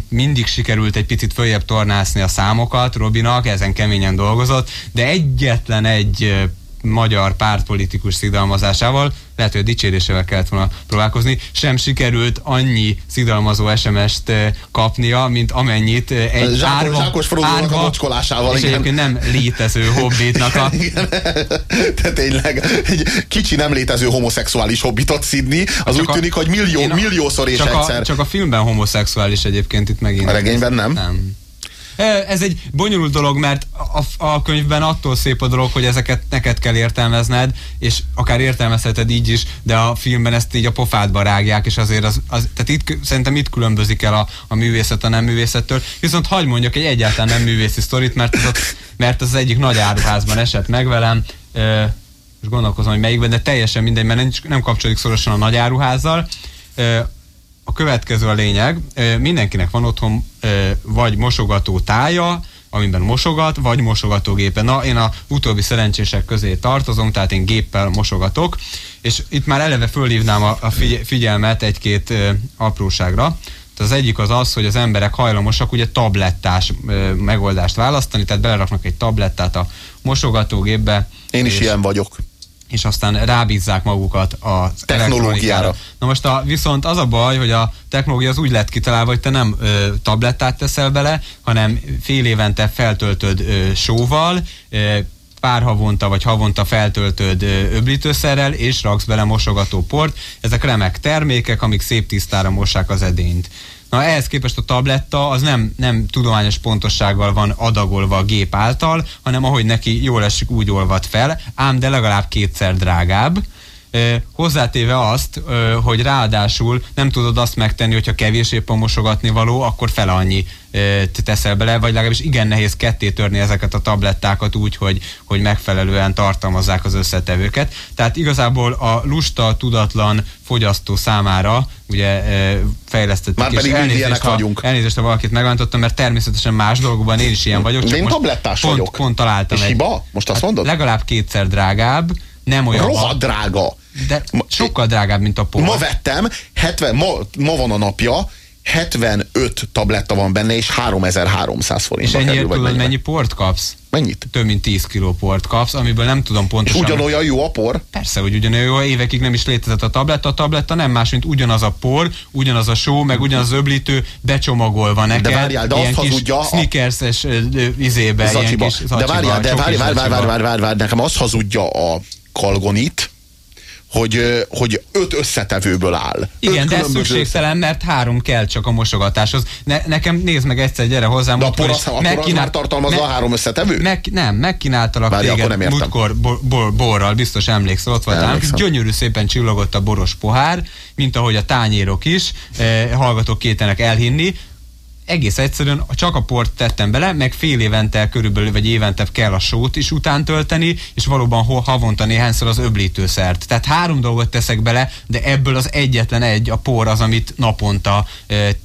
mindig sikerült egy picit följebb tornászni a számokat. Robinak, ezen keményen dolgozott, de egyetlen egy magyar pártpolitikus szidalmazásával, lehet, hogy a dicsérésével kellett volna próbálkozni, sem sikerült annyi szidalmazó SMS-t kapnia, mint amennyit egy Zsákos, árva, zsákos árva, a mocskolásával. És igen. egyébként nem létező hobbitnak a... Tehát tényleg egy kicsi nem létező homoszexuális hobbitot szidni, az csak úgy tűnik, hogy millió, a, milliószor és csak egyszer. A, csak a filmben homoszexuális egyébként itt megint. A regényben nem? Nem. Ez egy bonyolult dolog, mert a, a könyvben attól szép a dolog, hogy ezeket neked kell értelmezned, és akár értelmezheted így is, de a filmben ezt így a pofádba rágják, és azért az, az tehát itt, szerintem itt különbözik el a, a művészet a nem művészettől. Viszont hagyd mondjak egy egyáltalán nem művészi sztorit, mert az, mert az egyik nagy áruházban esett meg velem, és gondolkozom, hogy melyikben, de teljesen mindegy, mert nem kapcsolódik szorosan a nagy áruházzal a következő a lényeg, mindenkinek van otthon vagy mosogató tája, amiben mosogat, vagy mosogatógépe. Na, én a utóbbi szerencsések közé tartozom, tehát én géppel mosogatok, és itt már eleve fölhívnám a, a figyelmet egy-két apróságra. Az egyik az az, hogy az emberek hajlamosak ugye tablettás megoldást választani, tehát beleraknak egy tablettát a mosogatógépbe. Én is ilyen vagyok és aztán rábízzák magukat a technológiára. Na most a, viszont az a baj, hogy a technológia az úgy lett kitalálva, hogy te nem ö, tablettát teszel bele, hanem fél évente feltöltöd ö, sóval, ö, pár havonta vagy havonta feltöltöd öblítőszerrel, és raksz bele mosogató port. Ezek remek termékek, amik szép tisztára mossák az edényt. Na ehhez képest a tabletta az nem, nem tudományos pontossággal van adagolva a gép által, hanem ahogy neki jól esik, úgy olvad fel, ám de legalább kétszer drágább. Hozzátéve azt, hogy ráadásul nem tudod azt megtenni, hogyha kevés éppen mosogatni való, akkor fele annyi teszel bele, vagy legalábbis igen nehéz ketté törni ezeket a tablettákat úgy, hogy, hogy megfelelően tartalmazzák az összetevőket. Tehát igazából a lusta, tudatlan fogyasztó számára ugye fejlesztettük. Már pedig elnézést, ha, vagyunk. Elnézést, ha valakit megbántottam, mert természetesen más dolgokban én is ilyen vagyok. Csak én tablettás pont, vagyok. Pont találtam És egy, hiba? Most azt hát mondod? Legalább kétszer drágább, nem olyan... Rohadt drága. De sokkal drágább, mint a por. Ma vettem, 70, ma, ma van a napja, 75 tabletta van benne, és 3300 forint. És ennyiért tudod, mennyi port kapsz? Mennyit? Több mint 10 kiló port kapsz, amiből nem tudom pontosan. És ugyanolyan jó a por? Persze, hogy ugyanolyan jó, évekig nem is létezett a tabletta. A tabletta nem más, mint ugyanaz a por, ugyanaz a só, meg ugyanaz az öblítő, becsomagolva neked. De várjál, de azt hazudja. A... Snickers-es izébe, ilyen kis zacsiba, De várjál, de várjál, várjál, várjál, várjál, várjál, nekem azt hazudja a kalgonit, hogy, hogy öt összetevőből áll. Igen, de ez szükségtelen, mert három kell csak a mosogatáshoz. Ne, nekem nézd meg egyszer, gyere hozzám. De a por, az, a már tartalmazza me, a három összetevő? Meg, nem, megkínáltalak Várj, téged múltkor bor, bor, borral, biztos emlékszel, ott voltál. Gyönyörű szépen csillogott a boros pohár, mint ahogy a tányérok is, eh, hallgatók kétenek elhinni egész egyszerűen csak a port tettem bele, meg fél évente körülbelül, vagy évente kell a sót is után tölteni, és valóban havonta néhányszor az öblítőszert. Tehát három dolgot teszek bele, de ebből az egyetlen egy, a por az, amit naponta e,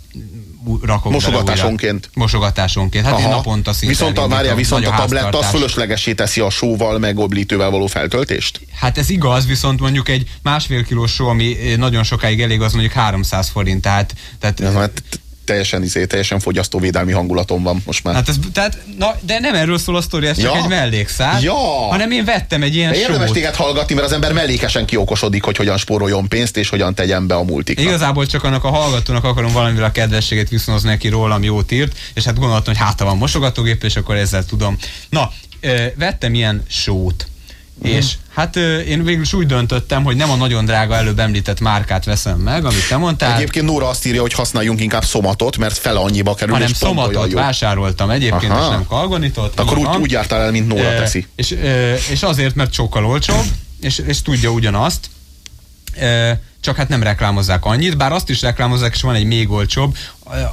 rakok Mosogatásonként. Mosogatásonként. Hát Aha. én naponta szinte Viszont a, várjál, viszont a tabletta az fölöslegesé teszi a sóval, meg oblítővel való feltöltést? Hát ez igaz, viszont mondjuk egy másfél kilós só, ami nagyon sokáig elég, az mondjuk 300 forint. Tehát, tehát ja, hát teljesen, izé, teljesen fogyasztóvédelmi hangulatom van most már. Hát ez, tehát, na, de nem erről szól a sztori, ez csak ja. egy mellékszál. Ja. Hanem én vettem egy ilyen Érdemes téged hallgatni, mert az ember mellékesen kiokosodik, hogy hogyan spóroljon pénzt, és hogyan tegyen be a multikra. Igazából csak annak a hallgatónak akarom valamivel a kedvességet viszonozni neki rólam jót írt, és hát gondoltam, hogy hát van mosogatógép, és akkor ezzel tudom. Na, vettem ilyen sót. És hát én végül is úgy döntöttem, hogy nem a nagyon drága előbb említett márkát veszem meg, amit te mondtál. Egyébként Nóra azt írja, hogy használjunk inkább szomatot, mert fele annyiba kerül, Hanem szomatot vásároltam egyébként, Aha. és nem kalgonitot. Akkor úgy, úgy jártál el, mint Nóra teszi. És, és azért, mert sokkal olcsóbb, és, és tudja ugyanazt. E, csak hát nem reklámozzák annyit, bár azt is reklámozzák, és van egy még olcsóbb,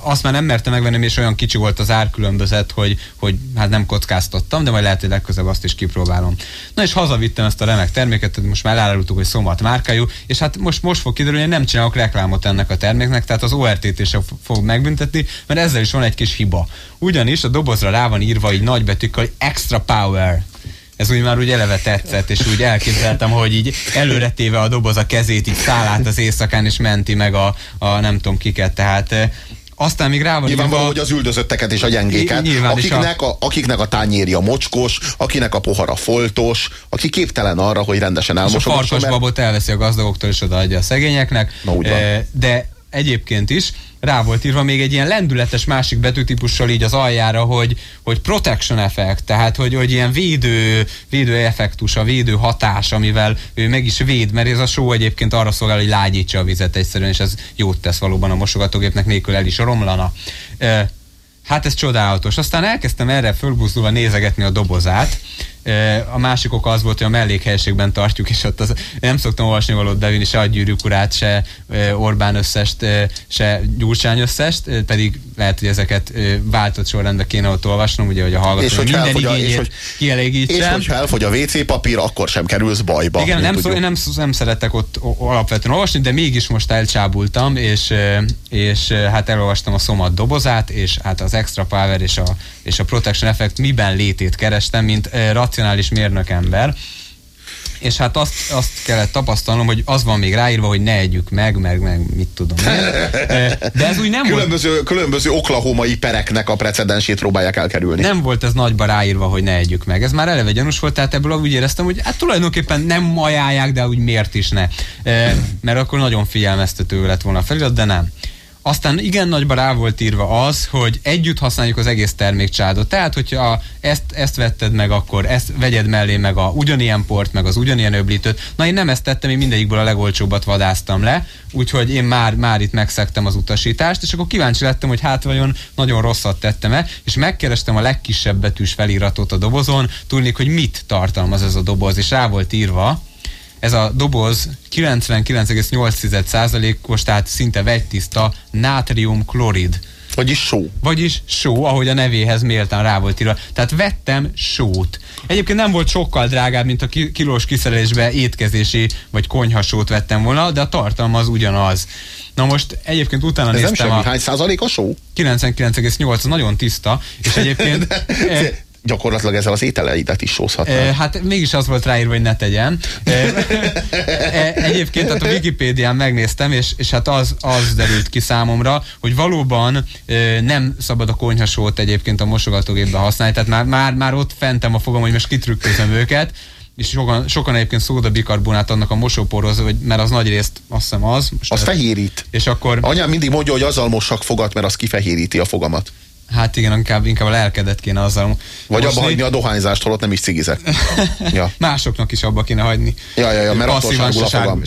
azt már nem mertem megvenni, és olyan kicsi volt az árkülönbözet, hogy, hogy hát nem kockáztattam, de majd lehet, hogy legközelebb azt is kipróbálom. Na és hazavittem ezt a remek terméket, most már elárultuk, hogy szomat márkájú, és hát most, most fog kiderülni, hogy nem csinálok reklámot ennek a terméknek, tehát az ORT-t is fog megbüntetni, mert ezzel is van egy kis hiba. Ugyanis a dobozra rá van írva így nagybetűkkel, extra power ez úgy már úgy eleve tetszett, és úgy elképzeltem, hogy így előretéve a doboz a kezét, így száll az éjszakán, és menti meg a, a nem tudom kiket, tehát aztán még rá van Nyilvánvaló, hogy az üldözötteket és a gyengéket, akiknek a... a, akiknek a tányérja mocskos, akinek a pohara foltos, aki képtelen arra, hogy rendesen elmosogasson. És a farkasbabot mert... elveszi a gazdagoktól, és odaadja a szegényeknek. Na, úgy van. De egyébként is rá volt írva még egy ilyen lendületes másik betűtípussal így az aljára, hogy, hogy protection effect, tehát hogy, hogy ilyen védő, védő effektus, a védő hatás, amivel ő meg is véd, mert ez a só egyébként arra szolgál, hogy lágyítsa a vizet egyszerűen, és ez jót tesz valóban a mosogatógépnek, nélkül el is romlana. Hát ez csodálatos. Aztán elkezdtem erre fölbuzdulva nézegetni a dobozát, a másik oka az volt, hogy a mellékhelyiségben tartjuk, és ott az, nem szoktam olvasni valót bevinni se a gyűrűk urát, se Orbán összest, se Gyurcsány összest, pedig lehet, hogy ezeket váltott sorrendben kéne ott olvasnom, ugye, hogy a hallgató és minden elfogy a, és hogy, kielégítsem. És hogyha elfogy a WC papír, akkor sem kerülsz bajba. Igen, nem, szó, én nem, nem szeretek ott alapvetően olvasni, de mégis most elcsábultam, és, és hát elolvastam a szomat dobozát, és hát az Extra Power és a, és a Protection Effect miben létét kerestem, mint racionális mérnök ember. És hát azt, azt kellett tapasztalnom, hogy az van még ráírva, hogy ne együk meg, meg, meg mit tudom én. De ez úgy nem különböző, volt... Különböző oklahomai pereknek a precedensét próbálják elkerülni. Nem volt ez nagyba ráírva, hogy ne együk meg. Ez már eleve gyanús volt, tehát ebből úgy éreztem, hogy hát tulajdonképpen nem majálják, de úgy miért is ne. Mert akkor nagyon figyelmeztető lett volna a felirat, de nem. Aztán igen nagyba rá volt írva az, hogy együtt használjuk az egész termékcsádot. Tehát, hogyha ezt, ezt vetted meg, akkor ezt vegyed mellé meg a ugyanilyen port, meg az ugyanilyen öblítőt. Na én nem ezt tettem, én mindegyikből a legolcsóbbat vadáztam le, úgyhogy én már, már itt megszektem az utasítást, és akkor kíváncsi lettem, hogy hát vajon nagyon rosszat tettem-e, és megkerestem a legkisebb betűs feliratot a dobozon, tudnék, hogy mit tartalmaz ez a doboz, és rá volt írva, ez a doboz 99,8%-os, tehát szinte vegytiszta nátrium-klorid. Vagyis só. Vagyis só, ahogy a nevéhez méltán rá volt írva. Tehát vettem sót. Egyébként nem volt sokkal drágább, mint a kilós kiszerelésbe étkezési vagy konyhasót vettem volna, de a tartalma az ugyanaz. Na most egyébként utána Ez néztem nem semmi. a... Hány százalék a só? 99,8, nagyon tiszta, és egyébként... gyakorlatilag ezzel az ételeidet is sózhatná. E, hát mégis az volt ráírva, hogy ne tegyen. E, e, egyébként hát a Wikipédián megnéztem, és, és hát az, az derült ki számomra, hogy valóban e, nem szabad a konyhasót egyébként a mosogatógépbe használni, tehát már, már, már ott fentem a fogam, hogy most kitrükközöm őket, és sokan, sokan egyébként szódabikarbonát adnak a mosóporhoz, vagy, mert az nagy részt azt hiszem az. Most az fehérít. És akkor... Anyám mindig mondja, hogy azzal mossak fogat, mert az kifehéríti a fogamat. Hát igen, inkább, inkább a lelkedet kéne azzal Vagy abba hagyni a dohányzást, holott nem is cigizek. ja. Másoknak is abba kéne hagyni. Ja, ja, ja, mert attól a fogam.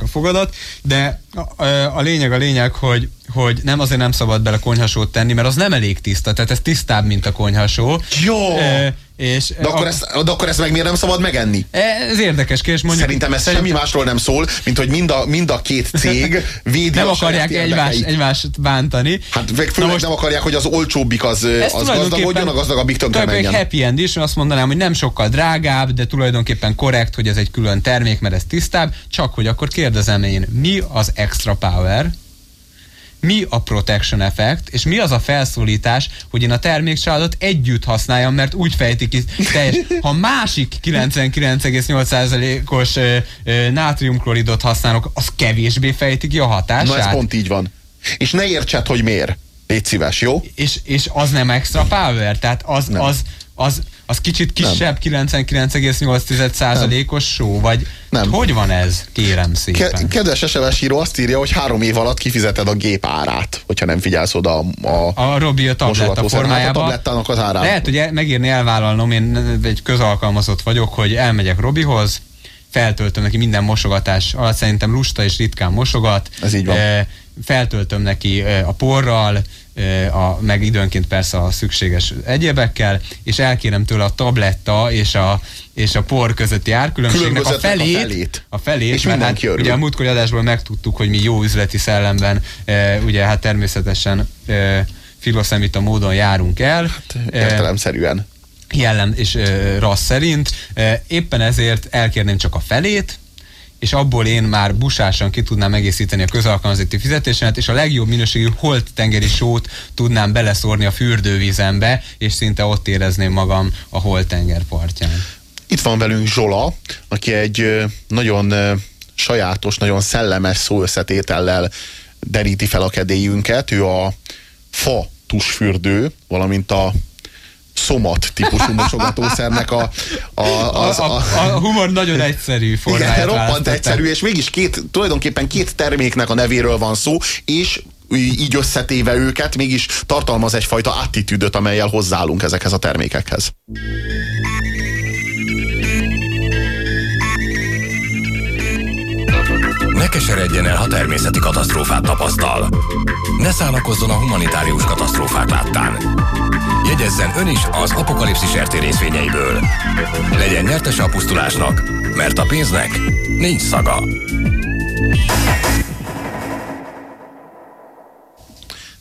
A fogadat. De a, a, lényeg a lényeg, hogy, hogy nem azért nem szabad bele konyhasót tenni, mert az nem elég tiszta, tehát ez tisztább, mint a konyhasó. Jó! E, és de, akkor a, ezt, de akkor ezt meg miért nem szabad megenni? Ez érdekes kérdés. Mondjuk, Szerintem ez szerintem... semmi másról nem szól, mint hogy mind a, mind a két cég védi Nem akarják egymás, egymást bántani. Hát főleg most, nem akarják, hogy az olcsóbbik az, az gazdagodjon, a gazdagabbik tönkre menjen. happy end is, azt mondanám, hogy nem sokkal drágább, de tulajdonképpen korrekt, hogy ez egy külön termék, mert ez tisztább, csak hogy akkor kérdezem én, mi az extra power? Mi a protection effect, és mi az a felszólítás, hogy én a termékcsaládot együtt használjam, mert úgy fejtik ki teljes. Ha másik 99,8%-os nátriumkloridot használok, az kevésbé fejti ki a hatását. Na ez pont így van. És ne értsed, hogy miért. Légy szíves, jó? És, és az nem extra power, tehát az, nem. az, az, az kicsit kisebb, 99,8%-os só, vagy nem. hogy van ez, kérem szépen? Ke kedves SMS író azt írja, hogy három év alatt kifizeted a gép árát, hogyha nem figyelsz oda a, a, a Robi a tabletta formájában. A tablettának az árát. Lehet, hogy megírni elvállalnom, én egy közalkalmazott vagyok, hogy elmegyek Robihoz, feltöltöm neki minden mosogatás alatt, szerintem lusta és ritkán mosogat. Ez így van. feltöltöm neki a porral, a, meg időnként persze a szükséges egyébekkel, és elkérem tőle a tabletta és a, és a por közötti árkülönbségnek a felét, a felét, a felét és mert hát, ugye a múltkori adásból megtudtuk, hogy mi jó üzleti szellemben, e, ugye hát természetesen e, filoszemita módon járunk el. Hát, értelemszerűen. Jellem és e, rassz szerint. E, éppen ezért elkérném csak a felét, és abból én már busásan ki tudnám egészíteni a közalkalmazotti fizetésemet, és a legjobb minőségű holt tengeri sót tudnám beleszórni a fürdővízembe, és szinte ott érezném magam a holt tenger partján. Itt van velünk Zsola, aki egy nagyon sajátos, nagyon szellemes szó összetétellel deríti fel a kedélyünket. Ő a fa tusfürdő, valamint a szomat típusú mosogatószernek a, a, az, a, a, a, humor nagyon egyszerű formáját Igen, roppant egyszerű, és mégis két, tulajdonképpen két terméknek a nevéről van szó, és így összetéve őket, mégis tartalmaz egyfajta attitűdöt, amelyel hozzáállunk ezekhez a termékekhez. Ne keseredjen el, ha természeti katasztrófát tapasztal. Ne szánakozzon a humanitárius katasztrófák láttán. Jegyezzen ön is az apokalipszis RT részvényeiből. Legyen nyertes a pusztulásnak, mert a pénznek nincs szaga.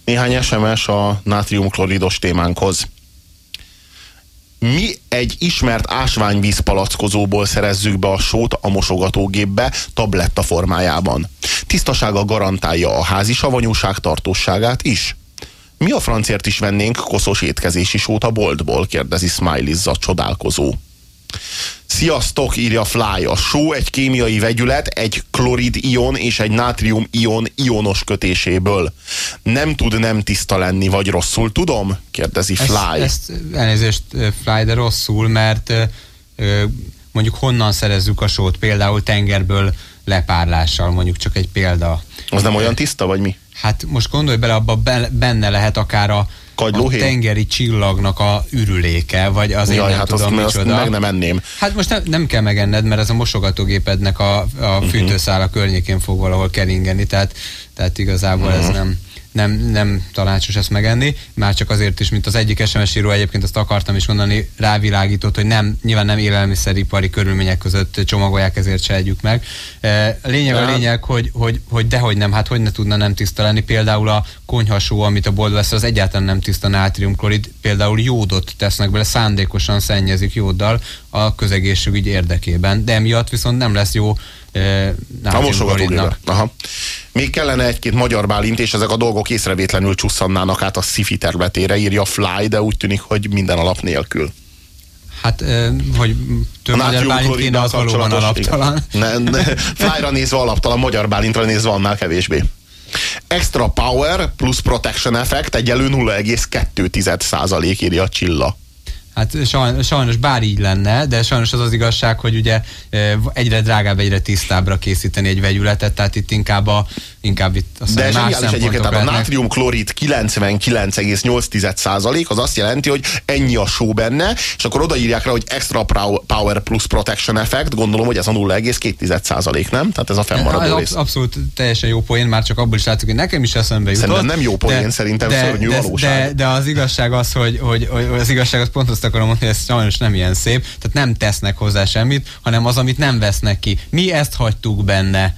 Néhány SMS a nátriumkloridos témánkhoz mi egy ismert ásványvíz palackozóból szerezzük be a sót a mosogatógépbe tabletta formájában. Tisztasága garantálja a házi savanyúság tartóságát is. Mi a francért is vennénk koszos étkezési sót a boltból, kérdezi Smiley csodálkozó. Sziasztok, írja Fly. A só egy kémiai vegyület, egy klorid ion és egy nátrium ion ionos kötéséből. Nem tud nem tiszta lenni, vagy rosszul tudom? Kérdezi Fly. Ezt, ezt elnézést, Fly, de rosszul, mert mondjuk honnan szerezzük a sót? Például tengerből lepárlással, mondjuk csak egy példa. Az nem olyan tiszta, vagy mi? Hát most gondolj bele, abba benne lehet akár a, a tengeri csillagnak a ürüléke, vagy az Jaj, én nem hát tudom azt, micsoda. Azt meg nem enném. Hát most nem, nem kell megenned, mert ez a mosogatógépednek a, a mhm. fűtőszála uh-huh. környékén fog valahol keringeni, tehát, tehát igazából uh-huh. ez mhm. nem nem, nem tanácsos ezt megenni, már csak azért is, mint az egyik SMS író egyébként azt akartam is mondani, rávilágított, hogy nem, nyilván nem élelmiszeripari körülmények között csomagolják, ezért se együk meg. E, lényeg a lényeg, hogy, hogy, hogy dehogy nem, hát hogy ne tudna nem tiszta lenni. Például a konyhasó, amit a bolt vesz, az egyáltalán nem tiszta nátriumklorid, például jódot tesznek bele, szándékosan szennyezik jóddal a közegészségügy érdekében, de emiatt viszont nem lesz jó e, nátriumkloridnak. Aha. Még kellene egy-két magyar bálint, és ezek a dolgok észrevétlenül csusszannának át a sci területére, írja Fly, de úgy tűnik, hogy minden alap nélkül. Hát, hogy több magyar bálint kéne, az valóban alaptalan. Ne, ne, Flyra nézve alaptalan, magyar bálintra nézve annál kevésbé. Extra power plusz protection effect egyelő 0,2 százalék írja Csilla. Hát sajnos, sajnos bár így lenne, de sajnos az az igazság, hogy ugye egyre drágább, egyre tisztábbra készíteni egy vegyületet, tehát itt inkább a inkább itt a De zseniális egyébként, tehát a nátriumklorid 99,8% az azt jelenti, hogy ennyi a só benne, és akkor odaírják rá, hogy extra power plus protection effect, gondolom, hogy ez a 0,2% nem? Tehát ez a fennmaradó rész. Abszolút teljesen jó poén, már csak abból is látszik, hogy nekem is eszembe jutott. Szerintem nem jó poén, de, szerintem de, szörnyű de, valóság. De, de, az igazság az, hogy, hogy, hogy az igazság az pont azt akarom mondani, hogy ez sajnos nem ilyen szép, tehát nem tesznek hozzá semmit, hanem az, amit nem vesznek ki. Mi ezt hagytuk benne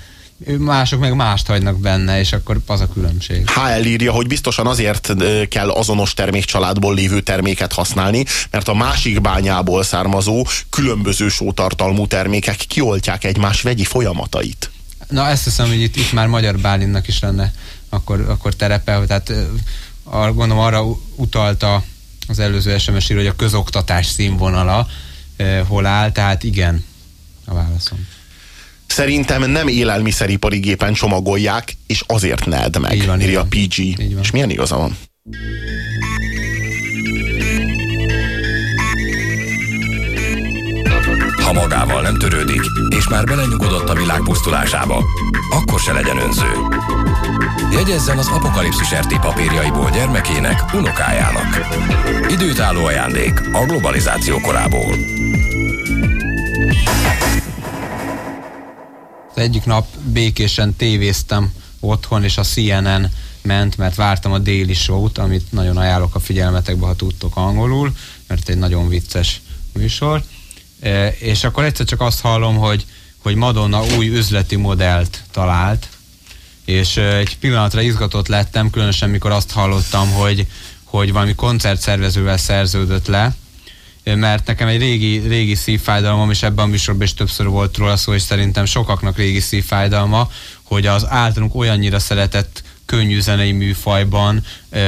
mások meg mást hagynak benne, és akkor az a különbség. HL írja, hogy biztosan azért kell azonos termékcsaládból lévő terméket használni, mert a másik bányából származó, különböző sótartalmú termékek kioltják egymás vegyi folyamatait. Na ezt hiszem, hogy itt, itt már magyar Bálinnak is lenne akkor, akkor terepe, tehát gondolom arra utalta az előző SMS író, hogy a közoktatás színvonala hol áll, tehát igen a válaszom. Szerintem nem élelmiszeripari gépen csomagolják, és azért ne edd meg, így van, írja a PG. És milyen igaza van? Ha magával nem törődik, és már belenyugodott a világ pusztulásába, akkor se legyen önző. Jegyezzen az apokalipszis RT papírjaiból gyermekének, unokájának. Időtálló ajándék a globalizáció korából. Egyik nap békésen tévéztem otthon, és a CNN ment, mert vártam a déli show-t, amit nagyon ajánlok a figyelmetekbe, ha tudtok angolul, mert egy nagyon vicces műsor. E, és akkor egyszer csak azt hallom, hogy, hogy Madonna új üzleti modellt talált, és e, egy pillanatra izgatott lettem, különösen mikor azt hallottam, hogy, hogy valami koncertszervezővel szerződött le, mert nekem egy régi, régi szívfájdalmam, és ebben a műsorban is többször volt róla szó, és szerintem sokaknak régi szívfájdalma, hogy az általunk olyannyira szeretett könnyű zenei műfajban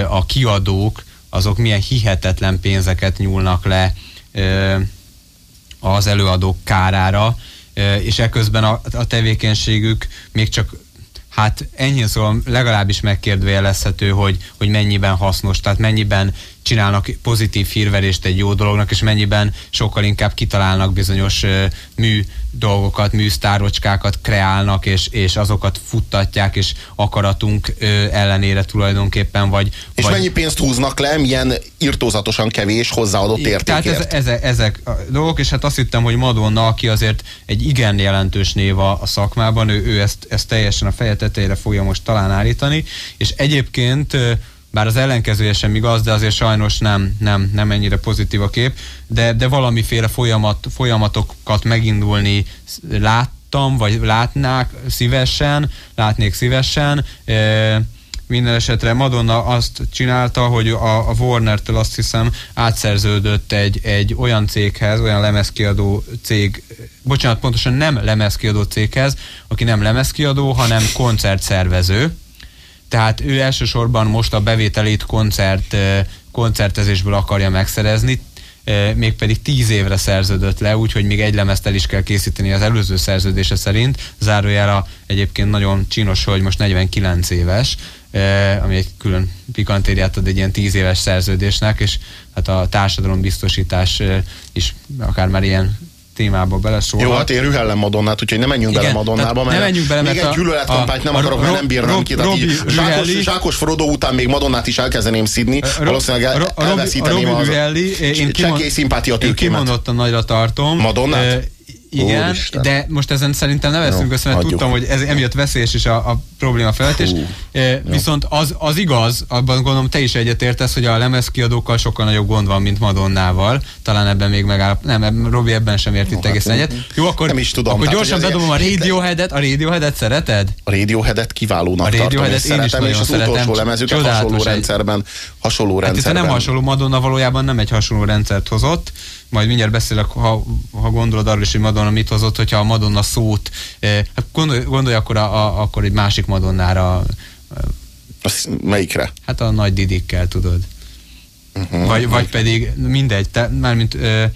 a kiadók, azok milyen hihetetlen pénzeket nyúlnak le az előadók kárára, és ekközben a, a tevékenységük még csak hát ennyi szóval legalábbis megkérdőjelezhető, hogy, hogy mennyiben hasznos, tehát mennyiben csinálnak pozitív hírverést egy jó dolognak, és mennyiben sokkal inkább kitalálnak bizonyos mű dolgokat, műsztárocskákat kreálnak, és, és azokat futtatják, és akaratunk uh, ellenére tulajdonképpen, vagy... És vagy, mennyi pénzt húznak le, milyen irtózatosan kevés hozzáadott értékért. Tehát ez, ez, ezek a dolgok, és hát azt hittem, hogy Madonna, aki azért egy igen jelentős név a, a szakmában, ő, ő ezt, ezt teljesen a feje tetejére fogja most talán állítani, és egyébként bár az ellenkezője sem igaz, de azért sajnos nem, nem, nem ennyire pozitív a kép, de, de valamiféle folyamat, folyamatokat megindulni láttam, vagy látnák szívesen, látnék szívesen. E, minden esetre Madonna azt csinálta, hogy a, a Warner-től azt hiszem átszerződött egy, egy olyan céghez, olyan lemezkiadó cég, bocsánat, pontosan nem lemezkiadó céghez, aki nem lemezkiadó, hanem koncertszervező, tehát ő elsősorban most a bevételét koncert, koncertezésből akarja megszerezni, mégpedig tíz évre szerződött le, úgyhogy még egy lemezt el is kell készíteni az előző szerződése szerint. Zárójára egyébként nagyon csinos, hogy most 49 éves, ami egy külön pikantériát ad egy ilyen tíz éves szerződésnek, és hát a társadalombiztosítás is akár már ilyen témába beleszól. Jó, hát én rühellem Madonnát, úgyhogy nem menjünk Igen, bele Madonnába, mert, ne menjünk bele, még egy gyűlöletkampányt nem akarok, mert nem bírnám ki. Zsákos, Zsákos Frodo után még Madonnát is elkezdeném szidni, valószínűleg el, elveszíteném az csekély szimpátia tőkémet. Én kimondottan nagyra tartom. Madonnát? Igen, Úristen. de most ezen szerintem ne veszünk össze, mert tudtam, hogy ez emiatt veszélyes is a, a probléma felvetés. E, viszont az, az igaz, abban gondolom te is egyetértesz, hogy a lemezkiadókkal sokkal nagyobb gond van, mint Madonnával. Talán ebben még megáll. Nem, Robi ebben sem ért itt no, egészen hát, egyet. Jó, akkor, nem is tudom. akkor tehát, gyorsan bedobom a Radioheadet. A Radioheadet szereted? A Radioheadet kiválónak a Radioheadet tartom, én szeretem, és az szeretem, utolsó lemezőket hasonló rendszerben, hasonló rendszerben. Hát, nem hasonló, Madonna valójában nem egy hasonló rendszert hozott majd mindjárt beszélek, ha, ha gondolod arról is, hogy Madonna mit hozott, hogyha a Madonna szót, eh, hát gondolj, gondolj akkor, a, a, akkor egy másik Madonnára. Az melyikre? Hát a nagy Didikkel, tudod. Uh-huh, vagy, vagy pedig mindegy, te, mármint eh,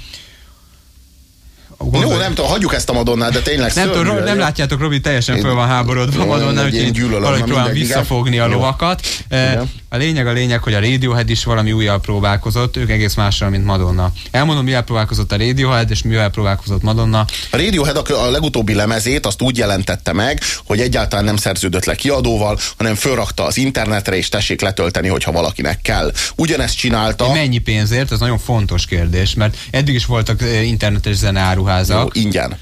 Gondolj. Jó, nem tudom, hagyjuk ezt a Madonnát, de tényleg Nem, tudom, nem látjátok, Robi teljesen föl van háborodva a Madonna, úgyhogy valahogy próbálom visszafogni igen. a lovakat. Igen. A lényeg a lényeg, hogy a Radiohead is valami újjal próbálkozott, ők egész másra, mint Madonna. Elmondom, mivel próbálkozott a Radiohead, és mivel próbálkozott Madonna. A Radiohead a, legutóbbi lemezét azt úgy jelentette meg, hogy egyáltalán nem szerződött le kiadóval, hanem fölrakta az internetre, és tessék letölteni, hogyha valakinek kell. Ugyanezt csinálta. Mennyi pénzért? Ez nagyon fontos kérdés, mert eddig is voltak internetes zeneáruházak. Jó, ingyen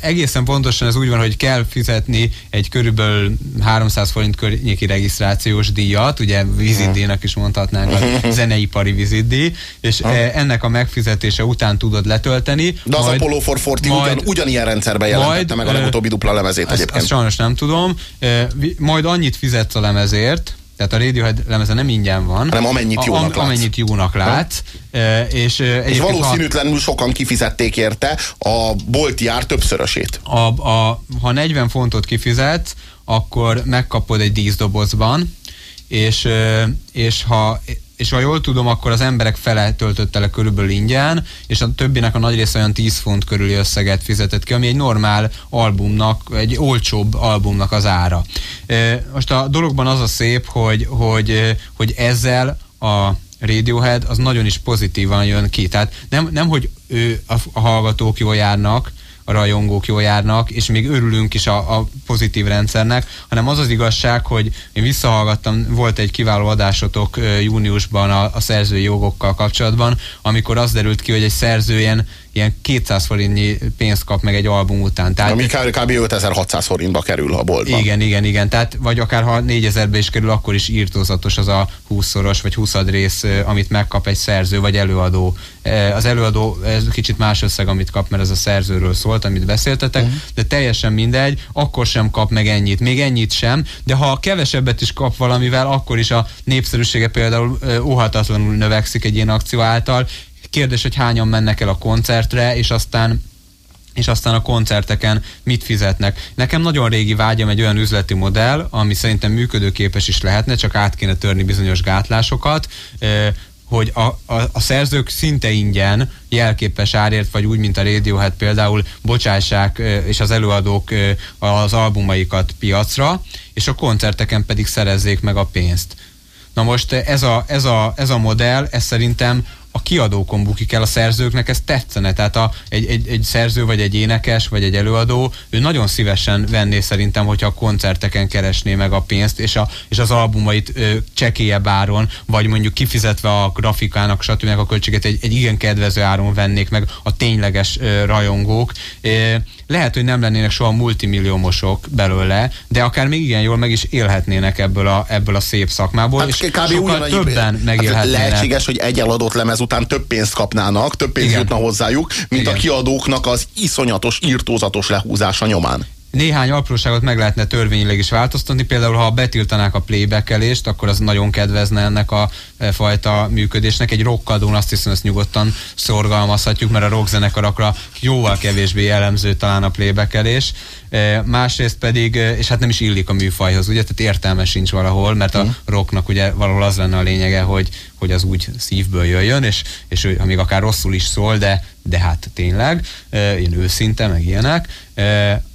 egészen pontosan ez úgy van, hogy kell fizetni egy körülbelül 300 forint környéki regisztrációs díjat, ugye vizitdíjnak is mondhatnánk, a zeneipari vizitdíj, és ennek a megfizetése után tudod letölteni. De az majd, Apollo for 40 majd, ugyan, ugyanilyen rendszerben jelentette majd, meg a legutóbbi dupla lemezét azt, egyébként. Azt sajnos nem tudom. Majd annyit fizetsz a lemezért, tehát a Radiohead lemeze nem ingyen van. Nem amennyit jónak látsz. Amennyit jónak látsz. E, és, és valószínűtlenül ha, sokan kifizették érte a bolti ár többszörösét. A, a, ha 40 fontot kifizetsz, akkor megkapod egy díszdobozban, és, és ha és ha jól tudom, akkor az emberek fele töltötte le körülbelül ingyen, és a többinek a nagy része olyan 10 font körüli összeget fizetett ki, ami egy normál albumnak, egy olcsóbb albumnak az ára. Most a dologban az a szép, hogy, hogy, hogy ezzel a Radiohead az nagyon is pozitívan jön ki. Tehát nem, nem hogy ő a, hallgatók jól járnak, a rajongók jól járnak, és még örülünk is a, a pozitív rendszernek, hanem az az igazság, hogy én visszahallgattam, volt egy kiváló adásotok júniusban a, a szerzői jogokkal kapcsolatban, amikor az derült ki, hogy egy szerző ilyen, ilyen 200 forintnyi pénzt kap meg egy album után. Tehát, Ami kb. 5600 forintba kerül a boltban. Igen, igen, igen. Tehát, vagy akár ha 4000-be is kerül, akkor is írtózatos az a 20-szoros vagy 20 rész, amit megkap egy szerző vagy előadó. Az előadó ez kicsit más összeg, amit kap, mert ez a szerzőről szólt, amit beszéltetek, uh-huh. de teljesen mindegy, akkor sem kap meg ennyit, még ennyit sem, de ha kevesebbet is kap valamivel, akkor is a népszerűsége például óhatatlanul növekszik egy ilyen akció által. Kérdés, hogy hányan mennek el a koncertre, és aztán és aztán a koncerteken mit fizetnek. Nekem nagyon régi vágyam egy olyan üzleti modell, ami szerintem működőképes is lehetne, csak át kéne törni bizonyos gátlásokat, hogy a, a, a szerzők szinte ingyen, jelképes árért, vagy úgy, mint a Radiohead például, bocsássák és az előadók az albumaikat piacra, és a koncerteken pedig szerezzék meg a pénzt. Na most ez a, ez a, ez a modell, ez szerintem a kiadókon bukik el a szerzőknek, ez tetszene. Tehát a, egy, egy, egy szerző, vagy egy énekes, vagy egy előadó, ő nagyon szívesen venné szerintem, hogyha a koncerteken keresné meg a pénzt, és, a, és az albumait ö, csekélyebb áron, vagy mondjuk kifizetve a grafikának, stb. a költséget egy, egy igen kedvező áron vennék meg a tényleges ö, rajongók. Ö, lehet, hogy nem lennének soha multimilliómosok belőle, de akár még igen jól meg is élhetnének ebből a, ebből a szép szakmából, hát, és kb. sokkal többen megélhetnének. Hát lehetséges, hogy egy eladott lemez után több pénzt kapnának, több pénzt igen. jutna hozzájuk, mint igen. a kiadóknak az iszonyatos, írtózatos lehúzása nyomán néhány apróságot meg lehetne törvényileg is változtatni, például ha betiltanák a playbackelést, akkor az nagyon kedvezne ennek a e, fajta működésnek. Egy rockadón azt hiszem, ezt nyugodtan szorgalmazhatjuk, mert a rockzenekarakra jóval kevésbé jellemző talán a playbackelés. E, másrészt pedig, e, és hát nem is illik a műfajhoz, ugye, tehát értelme sincs valahol, mert a mhm. rocknak ugye valahol az lenne a lényege, hogy, hogy az úgy szívből jöjjön, és, és még akár rosszul is szól, de, de hát tényleg, ilyen őszinte, meg ilyenek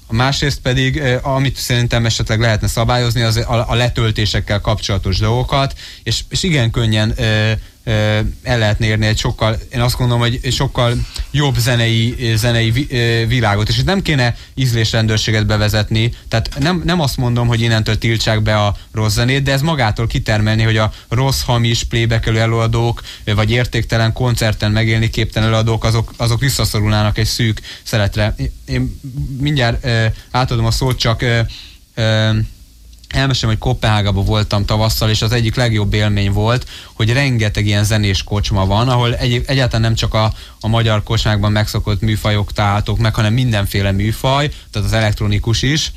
másrészt pedig, amit szerintem esetleg lehetne szabályozni, az a, letöltésekkel kapcsolatos dolgokat, és, és igen könnyen el lehetne érni egy sokkal, én azt gondolom, hogy sokkal jobb zenei, zenei világot, és itt nem kéne ízlésrendőrséget bevezetni, tehát nem, nem azt mondom, hogy innentől tiltsák be a rossz zenét, de ez magától kitermelni, hogy a rossz, hamis, playback előadók, vagy értéktelen koncerten megélni képtelen előadók, azok, azok visszaszorulnának egy szűk szeretre. Én mindjárt átadom a szót, csak elmesem, hogy Kopenhágában voltam tavasszal, és az egyik legjobb élmény volt, hogy rengeteg ilyen zenés kocsma van, ahol egy, egyáltalán nem csak a, a magyar kocsmákban megszokott műfajok találhatók meg, hanem mindenféle műfaj, tehát az elektronikus is,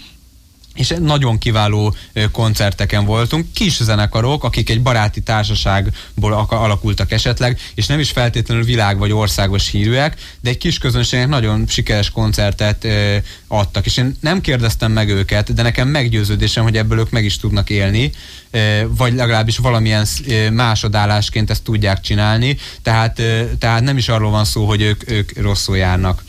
és nagyon kiváló koncerteken voltunk. Kis zenekarok, akik egy baráti társaságból alakultak esetleg, és nem is feltétlenül világ vagy országos hírűek, de egy kis közönségnek nagyon sikeres koncertet adtak. És én nem kérdeztem meg őket, de nekem meggyőződésem, hogy ebből ők meg is tudnak élni, vagy legalábbis valamilyen másodállásként ezt tudják csinálni. Tehát, tehát nem is arról van szó, hogy ők, ők rosszul járnak.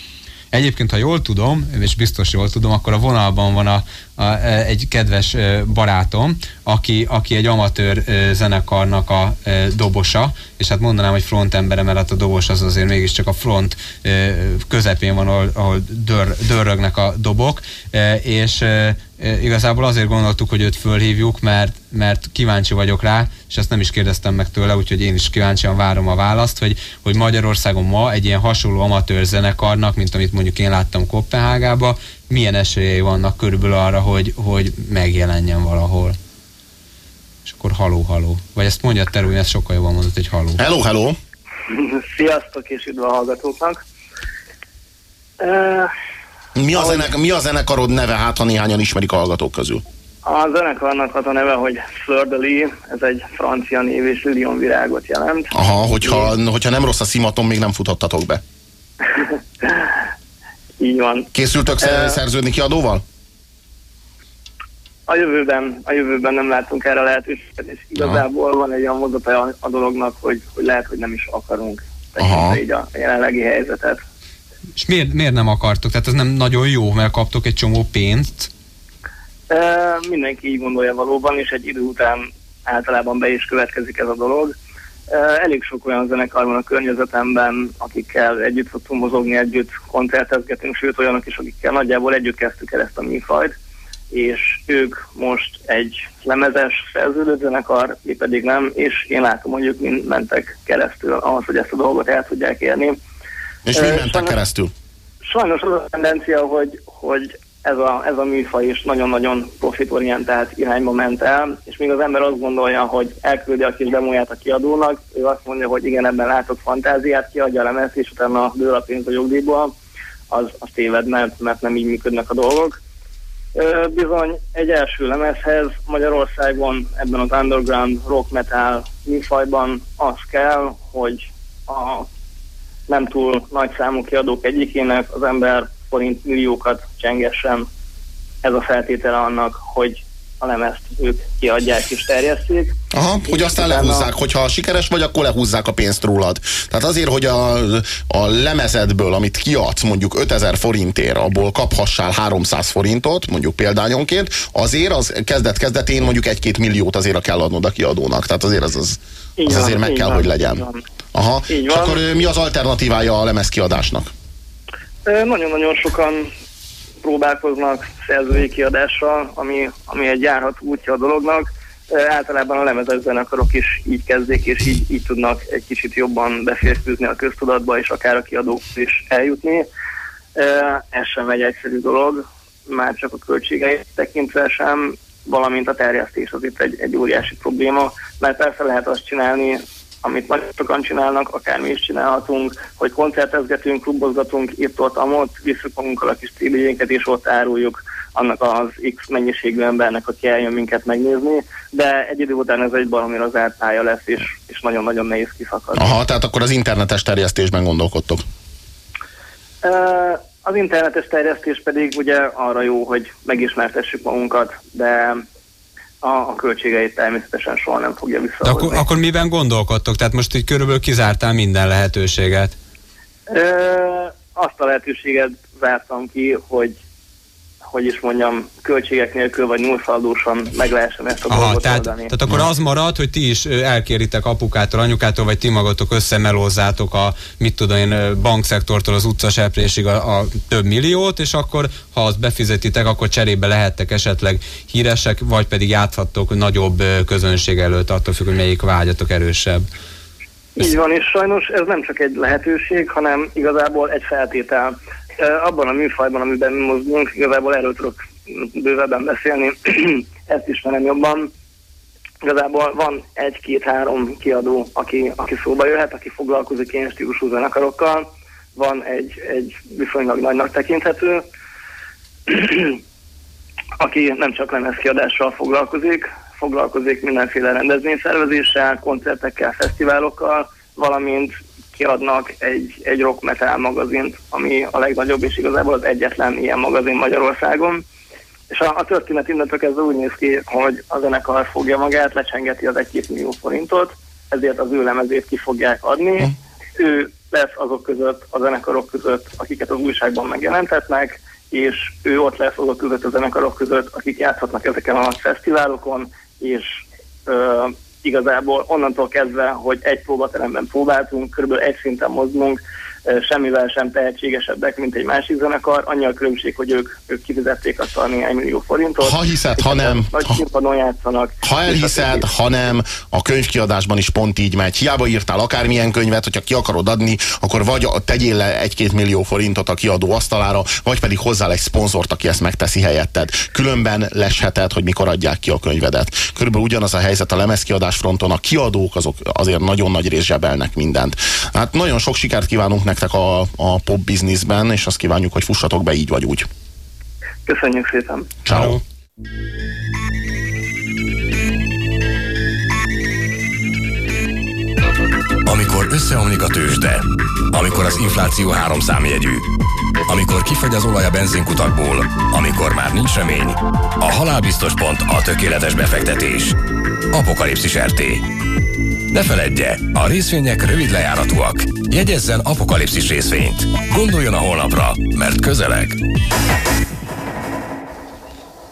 Egyébként, ha jól tudom, és biztos jól tudom, akkor a vonalban van a, a, e, egy kedves e, barátom, aki, aki egy amatőr e, zenekarnak a dobosa, és hát mondanám, hogy frontembere, mert hát a dobos az azért mégiscsak a front közepén van, ahol, ahol dör, dörrögnek a dobok, és igazából azért gondoltuk, hogy őt fölhívjuk, mert, mert kíváncsi vagyok rá, és ezt nem is kérdeztem meg tőle, úgyhogy én is kíváncsian várom a választ, hogy, hogy Magyarországon ma egy ilyen hasonló amatőr zenekarnak, mint amit mondjuk én láttam Kopenhágába, milyen esélyei vannak körülbelül arra, hogy, hogy megjelenjen valahol. És akkor haló, haló. Vagy ezt mondja Terúj, ezt sokkal jobban mondott, hogy haló. Hello, hello! Sziasztok és üdv a hallgatóknak! Mi a, zenek, mi a zenekarod neve, hát ha néhányan ismerik a hallgatók közül? A zenekarnak az a neve, hogy Fleur de Lis, ez egy francia név és Lilion virágot jelent. Aha, hogyha, hogyha nem rossz a szimaton, még nem futhattatok be. Így van. Készültök uh, szerződni kiadóval? A jövőben, a jövőben nem látunk erre lehetőséget, és igazából van egy olyan mozata a dolognak, hogy, hogy lehet, hogy nem is akarunk tekinteni így a jelenlegi helyzetet. És miért, miért nem akartok? Tehát ez nem nagyon jó, mert kaptok egy csomó pénzt? E, mindenki így gondolja valóban, és egy idő után általában be is következik ez a dolog. E, elég sok olyan zenekar van a környezetemben, akikkel együtt szoktunk mozogni, együtt koncertezgetünk, sőt olyanok is, akikkel nagyjából együtt kezdtük el ezt a műfajt, és ők most egy lemezes szerződött zenekar, mi pedig nem, és én látom, hogy ők mind mentek keresztül ahhoz, hogy ezt a dolgot el tudják érni És mi mentek keresztül? Sajnos az a tendencia, hogy, hogy ez a, ez a műfaj is nagyon-nagyon profitorientált irányba ment el, és még az ember azt gondolja, hogy elküldi a kis demóját a kiadónak, ő azt mondja, hogy igen, ebben látok fantáziát, kiadja a lemezt, és utána dől a pénz a jogdíjból, az, az téved, mert, mert nem így működnek a dolgok. Bizony egy első lemezhez Magyarországon ebben az underground rock metal műfajban az kell, hogy a nem túl nagy számú kiadók egyikének az ember forint milliókat csengessen. Ez a feltétele annak, hogy a lemezt ők kiadják és terjeszték. Aha, hogy aztán lehúzzák, hogyha sikeres vagy, akkor lehúzzák a pénzt rólad. Tehát azért, hogy a, a lemezedből, amit kiadsz mondjuk 5000 forintért, abból kaphassál 300 forintot, mondjuk példányonként, azért az kezdet-kezdetén mondjuk egy-két milliót azért kell adnod a kiadónak. Tehát azért az, az, az van, azért meg kell, van, hogy legyen. Aha, így és van. akkor mi az alternatívája a lemezkiadásnak? Nagyon-nagyon sokan próbálkoznak szerzői kiadással, ami, ami egy járható útja a dolognak. Általában a lemezes zenekarok is így kezdik, és így, így tudnak egy kicsit jobban beférkőzni a köztudatba, és akár a kiadók is eljutni. Ez sem egy egyszerű dolog, már csak a költségeit tekintve sem, valamint a terjesztés az itt egy, egy óriási probléma, mert persze lehet azt csinálni, amit nagyon sokan csinálnak, akár mi is csinálhatunk, hogy koncertezgetünk, klubozgatunk itt-ott, amott, visszük magunkkal a kis cd és ott áruljuk annak az X mennyiségű embernek, aki eljön minket megnézni, de egy idő után ez egy valami az pálya lesz, és, és nagyon-nagyon nehéz kiszakadni. Aha, tehát akkor az internetes terjesztésben gondolkodtok? Az internetes terjesztés pedig ugye arra jó, hogy megismertessük magunkat, de a, a költségeit természetesen soha nem fogja visszahozni. Akkor, akkor miben gondolkodtok? Tehát most így körülbelül kizártál minden lehetőséget? Ö, azt a lehetőséget zártam ki, hogy hogy is mondjam, költségek nélkül vagy nullszaldósan meg lehessen ezt a Aha, dolgot tehát, oldani. Tehát akkor az marad, hogy ti is elkéritek apukától, anyukától, vagy ti magatok összemelózzátok a, mit tudom én, bankszektortól az utcaseprésig a, a több milliót, és akkor, ha azt befizetitek, akkor cserébe lehettek esetleg híresek, vagy pedig játszhattok nagyobb közönség előtt, attól függ, hogy melyik vágyatok erősebb. Így van, és sajnos ez nem csak egy lehetőség, hanem igazából egy feltétel abban a műfajban, amiben mi mozgunk, igazából erről tudok bővebben beszélni, ezt ismerem jobban. Igazából van egy-két-három kiadó, aki, aki szóba jöhet, aki foglalkozik ilyen stílusú zenekarokkal. Van egy, egy viszonylag nagynak tekinthető, aki nem csak lemezkiadással foglalkozik, foglalkozik mindenféle rendezvényszervezéssel, koncertekkel, fesztiválokkal, valamint kiadnak egy, egy rock metal magazint, ami a legnagyobb és igazából az egyetlen ilyen magazin Magyarországon. És a, a történet innentől kezdve úgy néz ki, hogy a zenekar fogja magát, lecsengeti az egy-két millió forintot, ezért az ő lemezét ki fogják adni. Hm. Ő lesz azok között, a zenekarok között, akiket az újságban megjelentetnek, és ő ott lesz azok között a zenekarok között, akik játszhatnak ezeken a nagy fesztiválokon, és ö, igazából onnantól kezdve, hogy egy próbateremben próbáltunk, körülbelül egy szinten mozgunk, semmivel sem tehetségesebbek, mint egy másik zenekar. Annyi a különbség, hogy ők, ők kifizették azt a néhány millió forintot. Ha hiszed, ha nem. Nagy ha, játszanak. Ha elhiszed, ha nem, a könyvkiadásban is pont így megy. Hiába írtál akármilyen könyvet, hogyha ki akarod adni, akkor vagy tegyél le egy-két millió forintot a kiadó asztalára, vagy pedig hozzá egy szponzort, aki ezt megteszi helyetted. Különben lesheted, hogy mikor adják ki a könyvedet. Körülbelül ugyanaz a helyzet a lemezkiadás fronton. A kiadók azok azért nagyon nagy rész zsebelnek mindent. Hát nagyon sok sikert kívánunk nektek a, a pop bizniszben, és azt kívánjuk, hogy fussatok be így vagy úgy. Köszönjük szépen. Ciao. Amikor összeomlik a tőzsde, amikor az infláció három számjegyű, amikor kifagy az olaj a benzinkutakból, amikor már nincs remény, a halálbiztos pont a tökéletes befektetés. Apokalipszis RT. Ne feledje, a részvények rövid lejáratúak. Jegyezzen apokalipszis részvényt. Gondoljon a holnapra, mert közeleg.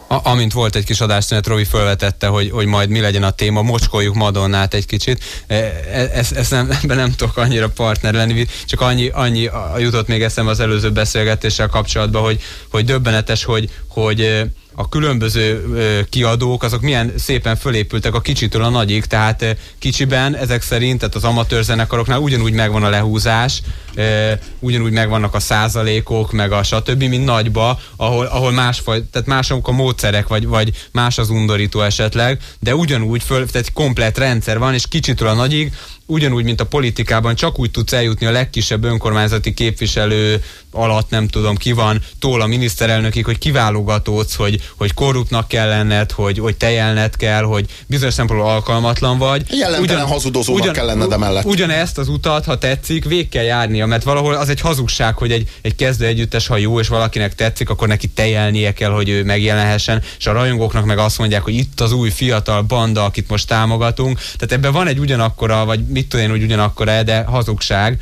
A, amint volt egy kis adásszünet, Robi felvetette, hogy, hogy majd mi legyen a téma, mocskoljuk Madonnát egy kicsit. E, e, ezt, ezt nem, ebben nem tudok annyira partner lenni, csak annyi, annyi jutott még eszembe az előző beszélgetéssel kapcsolatban, hogy, hogy döbbenetes, hogy, hogy a különböző kiadók, azok milyen szépen fölépültek a kicsitől a nagyig, tehát kicsiben ezek szerint, tehát az amatőr zenekaroknál ugyanúgy megvan a lehúzás, ugyanúgy megvannak a százalékok, meg a stb., mint nagyba, ahol, ahol másfaj, tehát mások a módszerek, vagy, vagy más az undorító esetleg, de ugyanúgy föl, tehát komplet rendszer van, és kicsitől a nagyig, ugyanúgy, mint a politikában, csak úgy tudsz eljutni a legkisebb önkormányzati képviselő alatt, nem tudom ki van, tól a miniszterelnökig, hogy kiválogatódsz, hogy, hogy korruptnak kell lenned, hogy, hogy tejelned kell, hogy bizonyos szempontból alkalmatlan vagy. Jelentelen hazudozónak ugyan, kell lenned emellett. Ugyanezt az utat, ha tetszik, vég kell járnia, mert valahol az egy hazugság, hogy egy, egy kezdő együttes, ha jó, és valakinek tetszik, akkor neki tejelnie kell, hogy ő megjelenhessen, és a rajongóknak meg azt mondják, hogy itt az új fiatal banda, akit most támogatunk. Tehát ebben van egy ugyanakkora, vagy mit tudom én, hogy ugyanakkor de hazugság.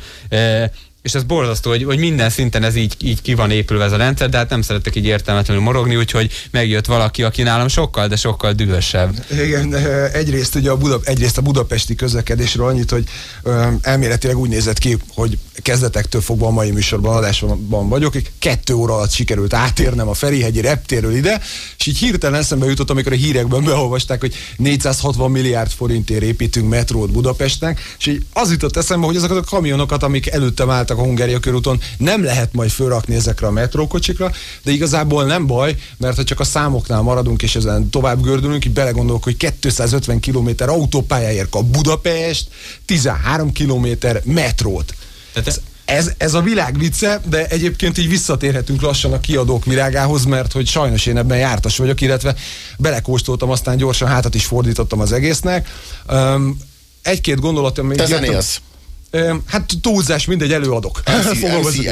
És ez borzasztó, hogy, hogy minden szinten ez így, így ki van épülve ez a rendszer, de hát nem szeretek így értelmetlenül morogni, úgyhogy megjött valaki, aki nálam sokkal, de sokkal dühösebb. Igen, egyrészt ugye a, Buda, egyrészt a budapesti közlekedésről annyit, hogy elméletileg úgy nézett ki, hogy kezdetektől fogva a mai műsorban adásban vagyok, kettő óra alatt sikerült átérnem a Ferihegyi reptérről ide, és így hirtelen eszembe jutott, amikor a hírekben beolvasták, hogy 460 milliárd forintért építünk metrót Budapestnek, és így az jutott eszembe, hogy azokat a kamionokat, amik előttem álltak a Hungária körúton, nem lehet majd fölrakni ezekre a metrókocsikra, de igazából nem baj, mert ha csak a számoknál maradunk, és ezen tovább gördülünk, így belegondolok, hogy 250 km autópályáért kap Budapest, 13 km metrót. Tehát ez, ez a világ vicce, de egyébként így visszatérhetünk lassan a kiadók világához, mert hogy sajnos én ebben jártas vagyok, illetve belekóstoltam, aztán gyorsan hátat is fordítottam az egésznek. Um, egy-két gondolatom. Te zenélsz. Hát túlzás, mindegy, előadok.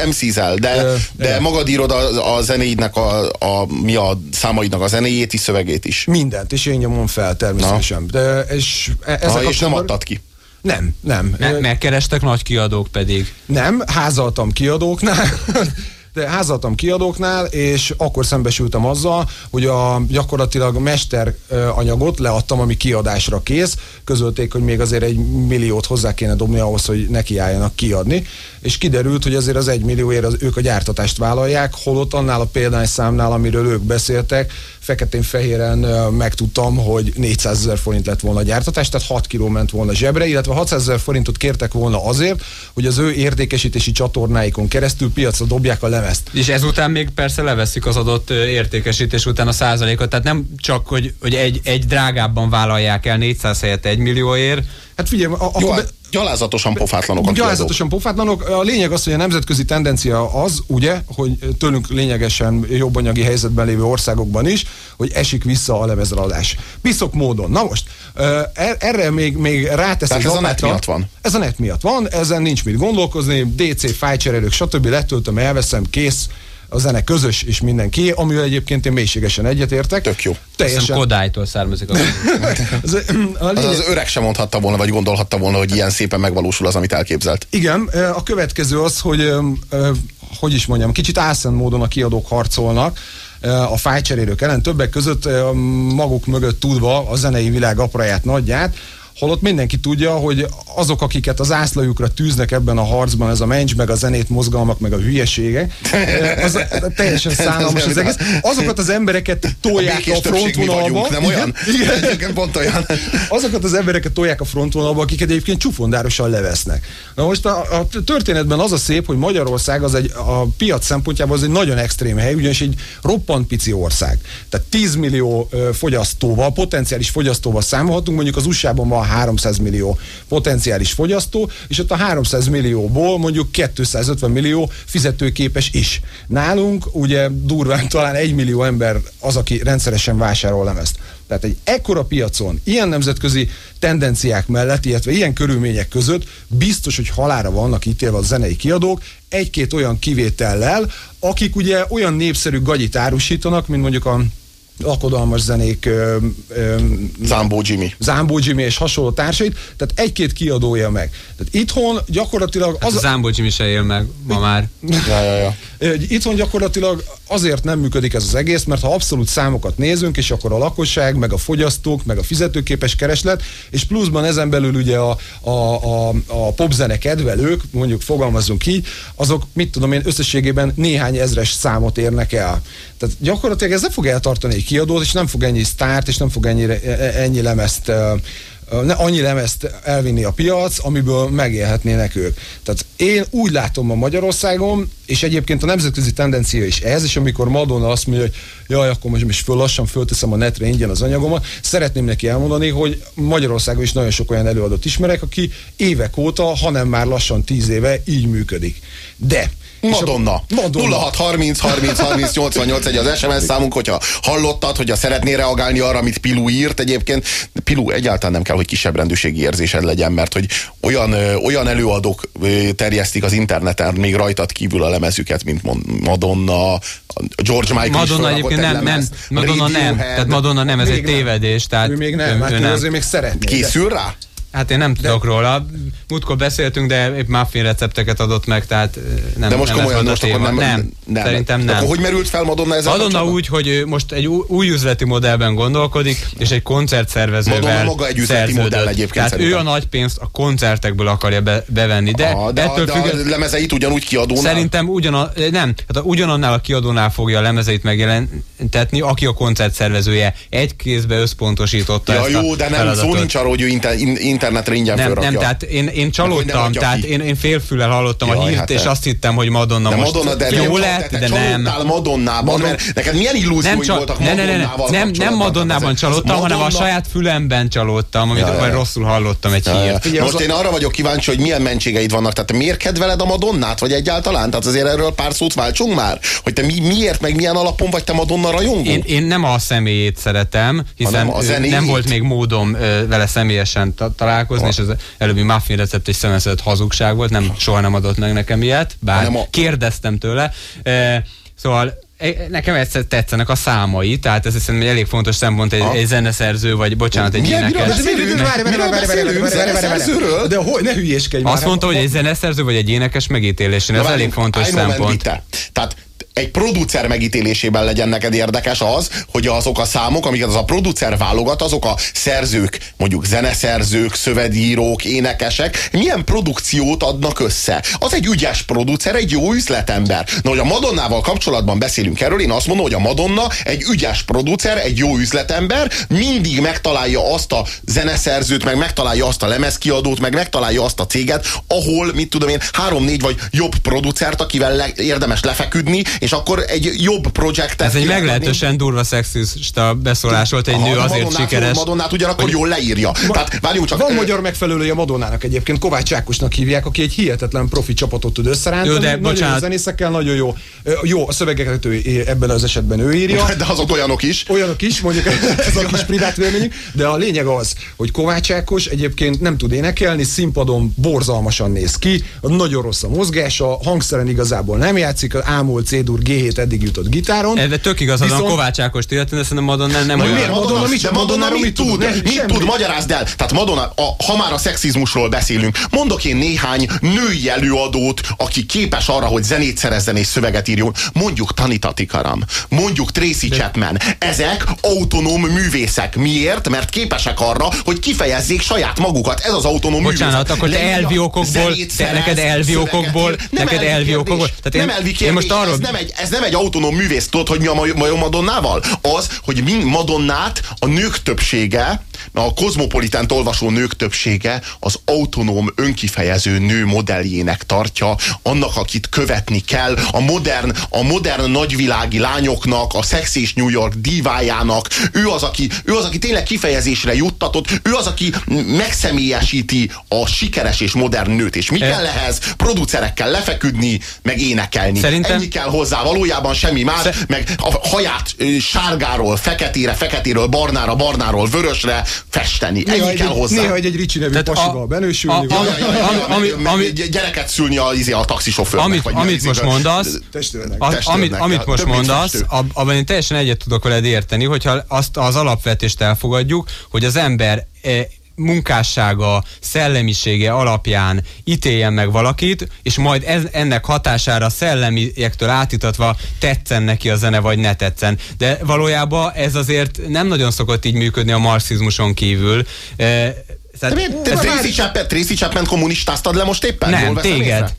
MC-zel, de, de magad írod a, a zenéidnek, a, a, mi a számaidnak a zenéjét is, szövegét is. Mindent, és én nyomom fel természetesen. De, és, e- ezek Na, és nem adtad ki. Nem, nem. Me megkerestek nagy kiadók pedig. Nem, házaltam kiadóknál. de házaltam kiadóknál, és akkor szembesültem azzal, hogy a gyakorlatilag mester anyagot leadtam, ami kiadásra kész, közölték, hogy még azért egy milliót hozzá kéne dobni ahhoz, hogy nekiálljanak kiadni, és kiderült, hogy azért az egy millióért az, ők a gyártatást vállalják, holott annál a példányszámnál, amiről ők beszéltek, feketén-fehéren megtudtam, hogy 400 ezer forint lett volna a gyártatás, tehát 6 kiló ment volna zsebre, illetve 600 ezer forintot kértek volna azért, hogy az ő értékesítési csatornáikon keresztül piacra dobják a lemezt. És ezután még persze leveszik az adott értékesítés után a százalékot, tehát nem csak, hogy, hogy egy, egy drágábban vállalják el 400 helyett 1 millióért. Hát figyelj, a, Jó, be, gyalázatosan pofátlanok. Gyalázatosan pofátlanok. A lényeg az, hogy a nemzetközi tendencia az, ugye, hogy tőlünk lényegesen jobb anyagi helyzetben lévő országokban is, hogy esik vissza a lemezradás. Piszok módon. Na most, er, erre még, még rátesz Tehát ez a net miatt van? Ez a net miatt van, ezen nincs mit gondolkozni, DC, fájcserélők, stb. letöltöm, elveszem, kész a zene közös és mindenki, amivel egyébként én mélységesen egyetértek. Tök jó. Teljesen. Kodálytól származik. A az, a lényeg... az, az öreg sem mondhatta volna, vagy gondolhatta volna, hogy ilyen szépen megvalósul az, amit elképzelt. Igen, a következő az, hogy hogy is mondjam, kicsit álszent módon a kiadók harcolnak, a fájcserélők ellen, többek között maguk mögött tudva a zenei világ apraját nagyját, Holott mindenki tudja, hogy azok, akiket az ászlajukra tűznek ebben a harcban, ez a mencs, meg a zenét mozgalmak, meg a hülyesége, az teljesen szánalmas az egész. Azokat az embereket tolják a, a frontvonalba. nem olyan? Igen, igen. pont olyan. Azokat az embereket tolják a frontvonalba, akiket egyébként csufondárosan levesznek. Na most a, a történetben az a szép, hogy Magyarország az egy, a piac szempontjából az egy nagyon extrém hely, ugyanis egy roppant pici ország. Tehát 10 millió fogyasztóval, potenciális fogyasztóval számolhatunk, mondjuk az USA-ban van 300 millió potenciális fogyasztó, és ott a 300 millióból mondjuk 250 millió fizetőképes is. Nálunk ugye durván talán 1 millió ember az, aki rendszeresen vásárol lemezt. Tehát egy ekkora piacon, ilyen nemzetközi tendenciák mellett, illetve ilyen körülmények között biztos, hogy halára vannak ítélve a zenei kiadók, egy-két olyan kivétellel, akik ugye olyan népszerű gagyit árusítanak, mint mondjuk a lakodalmas zenék ö, ö, Zambó Jimmy. Zambó Jimmy és hasonló társait, tehát egy-két kiadója meg. Tehát itthon gyakorlatilag... Hát az a Zambó Jimmy se él meg ma már. ja, ja, ja. Itthon gyakorlatilag azért nem működik ez az egész, mert ha abszolút számokat nézünk, és akkor a lakosság, meg a fogyasztók, meg a fizetőképes kereslet, és pluszban ezen belül ugye a, a, a, a popzene kedvelők, mondjuk fogalmazunk így, azok, mit tudom én, összességében néhány ezres számot érnek el. Tehát gyakorlatilag ez nem fog eltartani egy kiadót, és nem fog ennyi sztárt, és nem fog ennyi, ennyi lemezt ne annyi lemezt elvinni a piac, amiből megélhetnének ők. Tehát én úgy látom a Magyarországon, és egyébként a nemzetközi tendencia is ez, és amikor Madonna azt mondja, hogy jaj, akkor most is föl lassan fölteszem a netre ingyen az anyagomat, szeretném neki elmondani, hogy Magyarországon is nagyon sok olyan előadót ismerek, aki évek óta, hanem már lassan tíz éve így működik. De Madonna. Madonna. 06 30 30 30 88 egy az SMS számunk, hogyha hallottad, hogyha szeretnél reagálni arra, amit Pilu írt egyébként. Pilu egyáltalán nem kell, hogy kisebb rendőrségi érzésed legyen, mert hogy olyan, olyan előadók terjesztik az interneten még rajtad kívül a lemezüket, mint Madonna, George Michael Madonna egyébként nem, nem, Madonna nem, tehát Madonna nem, ez egy tévedés. Tehát ő még nem, ő, hát ő, ő nem. azért még szeretné. Készül rá? Hát én nem tudok de... róla. Múltkor beszéltünk, de épp muffin recepteket adott meg, tehát nem De most nem komolyan, most akkor nem, nem, nem, szerintem nem. Akkor hogy merült fel Madonna ezzel Madonna úgy, hogy most egy új üzleti modellben gondolkodik, és egy koncertszervezővel Madonna maga egy üzleti modell egyébként Tehát szerintem. ő a nagy pénzt a koncertekből akarja be, bevenni, de, ah, de, ettől de függ... a lemezeit ugyanúgy kiadónál? Szerintem ugyan, nem, hát ugyanannál a kiadónál fogja a lemezeit megjelentetni, aki a koncertszervezője. Egy kézbe összpontosította ja, ezt jó, de nem, szó nincs arról, hogy ő inter, internetre ingyen nem, fölrakja. nem, tehát én, én csalódtam, tehát én, én félfülel hallottam Jaj, a hírt, hát és azt hittem, hogy Madonna De most Madonna, de jó nem, lett, de nem. Madonnában, Madonna- mert neked milyen illúziói Nem, csak, voltak ne, ne, ne, ne, Madonnával nem, nem? Madonnában csalódtam, hanem a Madonna- saját fülemben csalódtam, amit Ja, ja, ja. rosszul hallottam egy Ja, ja. hírt. Ugye Most én arra vagyok kíváncsi, hogy milyen mentségeid vannak. Tehát te miért kedveled a Madonnát, vagy egyáltalán? Tehát azért erről pár szót váltsunk már? Hogy te mi, miért, meg milyen alapon vagy te Madonna rajongó? Én, én nem a személyét szeretem, hiszen nem volt még módom vele személyesen ta- találkozni, és az előbbi muffin recept egy szemeszedett hazugság volt, nem, soha nem adott meg nekem ilyet, bár a- kérdeztem tőle. E, szóval e, nekem egyszer tetszenek a számai, tehát ez szerintem egy elég fontos szempont egy, egy zeneszerző, vagy bocsánat, egy énekes. De hogy, ne hülyéskedj. Azt mondta, hogy egy zeneszerző vagy egy énekes megítélésén, ez elég fontos szempont. Tehát egy producer megítélésében legyen neked érdekes az, hogy azok a számok, amiket az a producer válogat, azok a szerzők, mondjuk zeneszerzők, szövedírók, énekesek, milyen produkciót adnak össze. Az egy ügyes producer, egy jó üzletember. Na, hogy a Madonnával kapcsolatban beszélünk erről, én azt mondom, hogy a Madonna egy ügyes producer, egy jó üzletember, mindig megtalálja azt a zeneszerzőt, meg megtalálja azt a lemezkiadót, meg megtalálja azt a céget, ahol, mit tudom én, három-négy vagy jobb producert, akivel le, érdemes lefeküdni, és akkor egy jobb projektet Ez egy meglehetősen durva szexista beszólás volt, egy Aha, nő azért Madonnát, sikeres. Madonnát ugyanakkor jól leírja. Tehát várjunk csak. Van ö, magyar megfelelője Madonnának egyébként, Kovács Ákosnak hívják, aki egy hihetetlen profi csapatot tud összerántani. Jó, de nagyon bocsánat. jó zenészekkel, nagyon jó. Jó, a szövegeket ő ebben az esetben ő írja. De azok olyanok is. Olyanok is, mondjuk ez a kis privát véleményünk, de a lényeg az, hogy Kovács Ákos egyébként nem tud énekelni, színpadon borzalmasan néz ki, nagyon rossz a mozgása, hangszeren igazából nem játszik, ámol C-dur G7 eddig jutott gitáron. Ez tök van Viszont- Kovács Ákost illetve, de szerintem Madonna nem, nem olyan. miért? Madonna mit- de Madonna mit mit tud? Mit tud? Magyarázd el. Tehát Madonna, a, ha már a szexizmusról beszélünk, mondok én néhány női előadót, aki képes arra, hogy zenét szerezzen és szöveget írjon. Mondjuk Tanita Tikaram, mondjuk Tracy Chapman. Ezek autonóm művészek. Miért? Mert képesek arra, hogy kifejezzék saját magukat. Ez az autonóm Bocsánat, művészet. akkor te elvi okokból, te, neked elvi okokból. Nem neked elvi okokból. Tehát nem én, elvi kérdés, én most arról, ez, nem egy, ez nem egy autonóm művész, tudod, hogy mi a ma- majom Madonnával? Az, hogy mi Madonnát a nők többsége, a kozmopolitánt olvasó nők többsége az autonóm önkifejező nő modelljének tartja, annak, akit követni kell, a modern, a modern nagyvilági lányoknak, a Sex és New York divájának, ő az, aki, ő az, aki tényleg kifejezésre juttatott, ő az, aki megszemélyesíti a sikeres és modern nőt. És mi E- kell ehhez? Producerekkel lefeküdni, meg énekelni. Szerintem- Ennyi kell hozzá, valójában semmi más, Sze- meg a haját sárgáról, feketére, feketéről, barnára, barnáról, vörösre festeni. Ennyi Néha kell egy, hozzá. néha egy, egy Ricsi nevű Tehát a- pasival benősülni. a- vagy- a- ja, Ami- ami- gyereket szülni a, izé, a taxisofőrnek. amit, vagy amit most a- mondasz, amit, amit most mondasz, abban én teljesen egyet tudok veled érteni, hogyha azt az alapvetést elfogadjuk, hogy az ember e, munkássága, szellemisége alapján ítéljen meg valakit, és majd ez, ennek hatására szellemiektől átítatva tetszen neki a zene, vagy ne tetszen. De valójában ez azért nem nagyon szokott így működni a marxizmuson kívül. E, de miért, te Tracy, Chapman, Tracy Chapman kommunistáztad le most éppen? Nem, téged. Észre?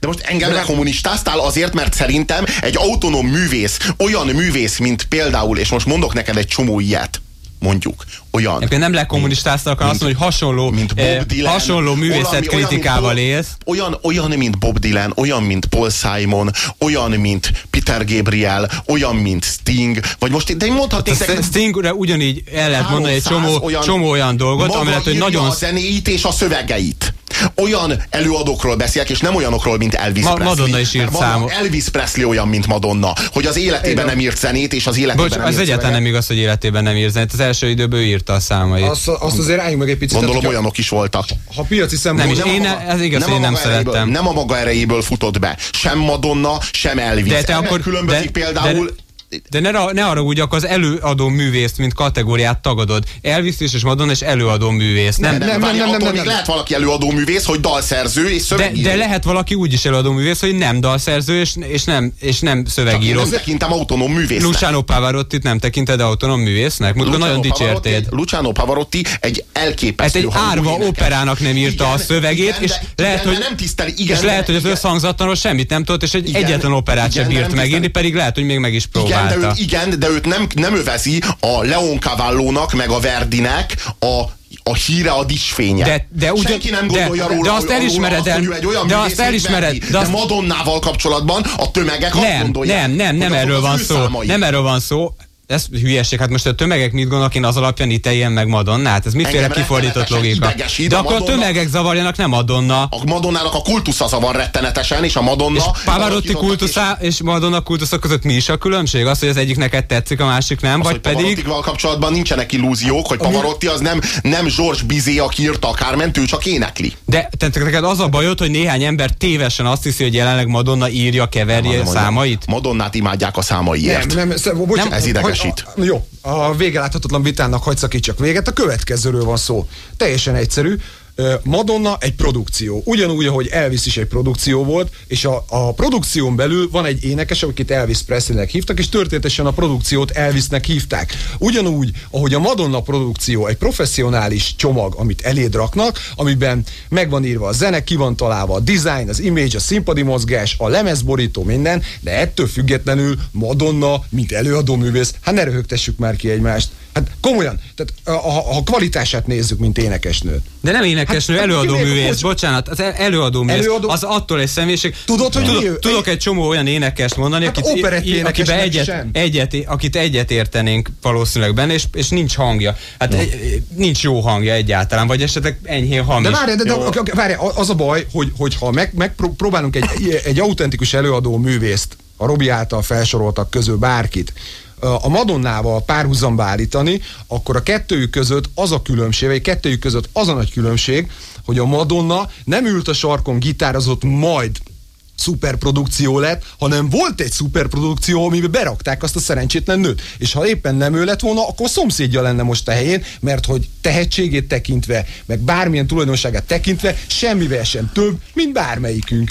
De most engem lekommunistáztál azért, mert szerintem egy autonóm művész, olyan művész, mint például, és most mondok neked egy csomó ilyet, mondjuk olyan. Egyébként nem lekommunistáztak, hanem azt mondom, hogy hasonló, mint Bob eh, Dylan, hasonló művészet kritikával élsz. Olyan, olyan, mint Bob Dylan, olyan, mint Paul Simon, olyan, mint Peter Gabriel, olyan, mint Sting, vagy most de én mondhatnék... Hát Stingre ugyanígy el lehet mondani egy csomó olyan, csomó olyan dolgot, amellett, hogy nagyon... a zenéit és a szövegeit olyan előadókról beszélek, és nem olyanokról, mint Elvis Ma, Presley. Madonna is írt számot. Elvis Presley olyan, mint Madonna, hogy az életében nem írt zenét, és az életében Bocs, nem az egyáltalán nem igaz, hogy életében nem írt zenét. Az első időből írta a számait. Azt, azt azért álljunk meg egy picit. Gondolom, tehát, olyanok is voltak. Ha piaci szempontból... Nem, is, én, maga, ez igaz, nem én nem szerettem. Nem a maga erejéből futott be. Sem Madonna, sem Elvis. De te akkor, különbözik de, például... De, de ne, ne arra úgy, az előadó művészt, mint kategóriát tagadod. Elvis is és Madonna és előadó művész. Nem, nem, nem, nem, nem, nem, nem, nem. lehet valaki előadó művész, hogy dalszerző és szövegíró. De, de lehet valaki úgy is előadó művész, hogy nem dalszerző és, és, nem, és nem szövegíró. Csak én nem tekintem autonóm művésznek. Luciano Pavarotti nem tekinted autonóm művésznek? Múltkor nagyon dicsértéd. Luciano Pavarotti egy elképesztő Ez egy árva operának nem írta igen, a szövegét, igen, és de, lehet, igen, hogy nem tiszteli, igen, és lehet, hogy az összhangzatlanról semmit nem tudott, és egy egyetlen operát sem bírt megírni, pedig lehet, hogy még meg is próbálta. Igen, de ő, igen, de őt nem, nem övezi a Leon Cavallónak, meg a Verdinek a a híre a disfénye. De, de ugyan, Senki nem gondolja de, róla, de azt elismered el, hogy egy olyan de azt elismered, de, azt, de Madonnával kapcsolatban a tömegek nem, azt gondolják. Nem, nem, nem erről van szó. Nem erről van szó ez hülyeség, hát most a tömegek mit gondolnak, én az alapján ítéljen meg Madonnát? Ez miféle kifordított logika? De akkor a tömegek zavarjanak, nem Madonna. A Madonnának a kultusza zavar rettenetesen, és a Madonna... És Pavarotti kultusza és... és Madonna kultusza között mi is a különbség? Az, hogy az egyik neked tetszik, a másik nem, az, vagy pedig... Pavarottival kapcsolatban nincsenek illúziók, hogy Pavarotti az nem, nem George Bizé, aki írta a Kárment, ő csak énekli. De tehát neked az a bajod, hogy néhány ember tévesen azt hiszi, hogy jelenleg Madonna írja, keverje számait? Madonnát imádják a számaiért. Nem, nem, nem, ez idegesít. Jó, a vége láthatatlan vitának hagy szakítsak véget, a következőről van szó. Teljesen egyszerű, Madonna egy produkció. Ugyanúgy, ahogy Elvis is egy produkció volt, és a, a produkción belül van egy énekes, akit Elvis Presleynek hívtak, és történetesen a produkciót Elvisnek hívták. Ugyanúgy, ahogy a Madonna produkció egy professzionális csomag, amit eléd raknak, amiben meg van írva a zene, ki van találva a design, az image, a színpadi mozgás, a lemezborító, minden, de ettől függetlenül Madonna, mint előadó művész, hát ne röhögtessük már ki egymást. Hát komolyan, tehát a, a kvalitását nézzük, mint énekesnő. De nem énekesnő, hát, előadó művész, hogy... bocsánat, az előadó művész, előadó... az attól egy személyiség. Tudod, hogy tudok, tudok egy csomó olyan énekest mondani, hát akit, akiben egyet, egyet, akit egyet értenénk valószínűleg benne, és, és nincs hangja. Hát no. nincs jó hangja egyáltalán, vagy esetleg enyhén hamis. De várj, de, de, de várj, az a baj, hogy, hogy ha meg, megpróbálunk egy, egy autentikus előadó művészt, a Robi által felsoroltak közül bárkit, a Madonnával párhuzamba állítani, akkor a kettőjük között az a különbség, vagy kettőjük között az a nagy különbség, hogy a Madonna nem ült a sarkon, gitározott, majd szuperprodukció lett, hanem volt egy szuperprodukció, amiben berakták azt a szerencsétlen nőt. És ha éppen nem ő lett volna, akkor szomszédja lenne most a helyén, mert hogy tehetségét tekintve, meg bármilyen tulajdonságát tekintve, semmivel sem több, mint bármelyikünk.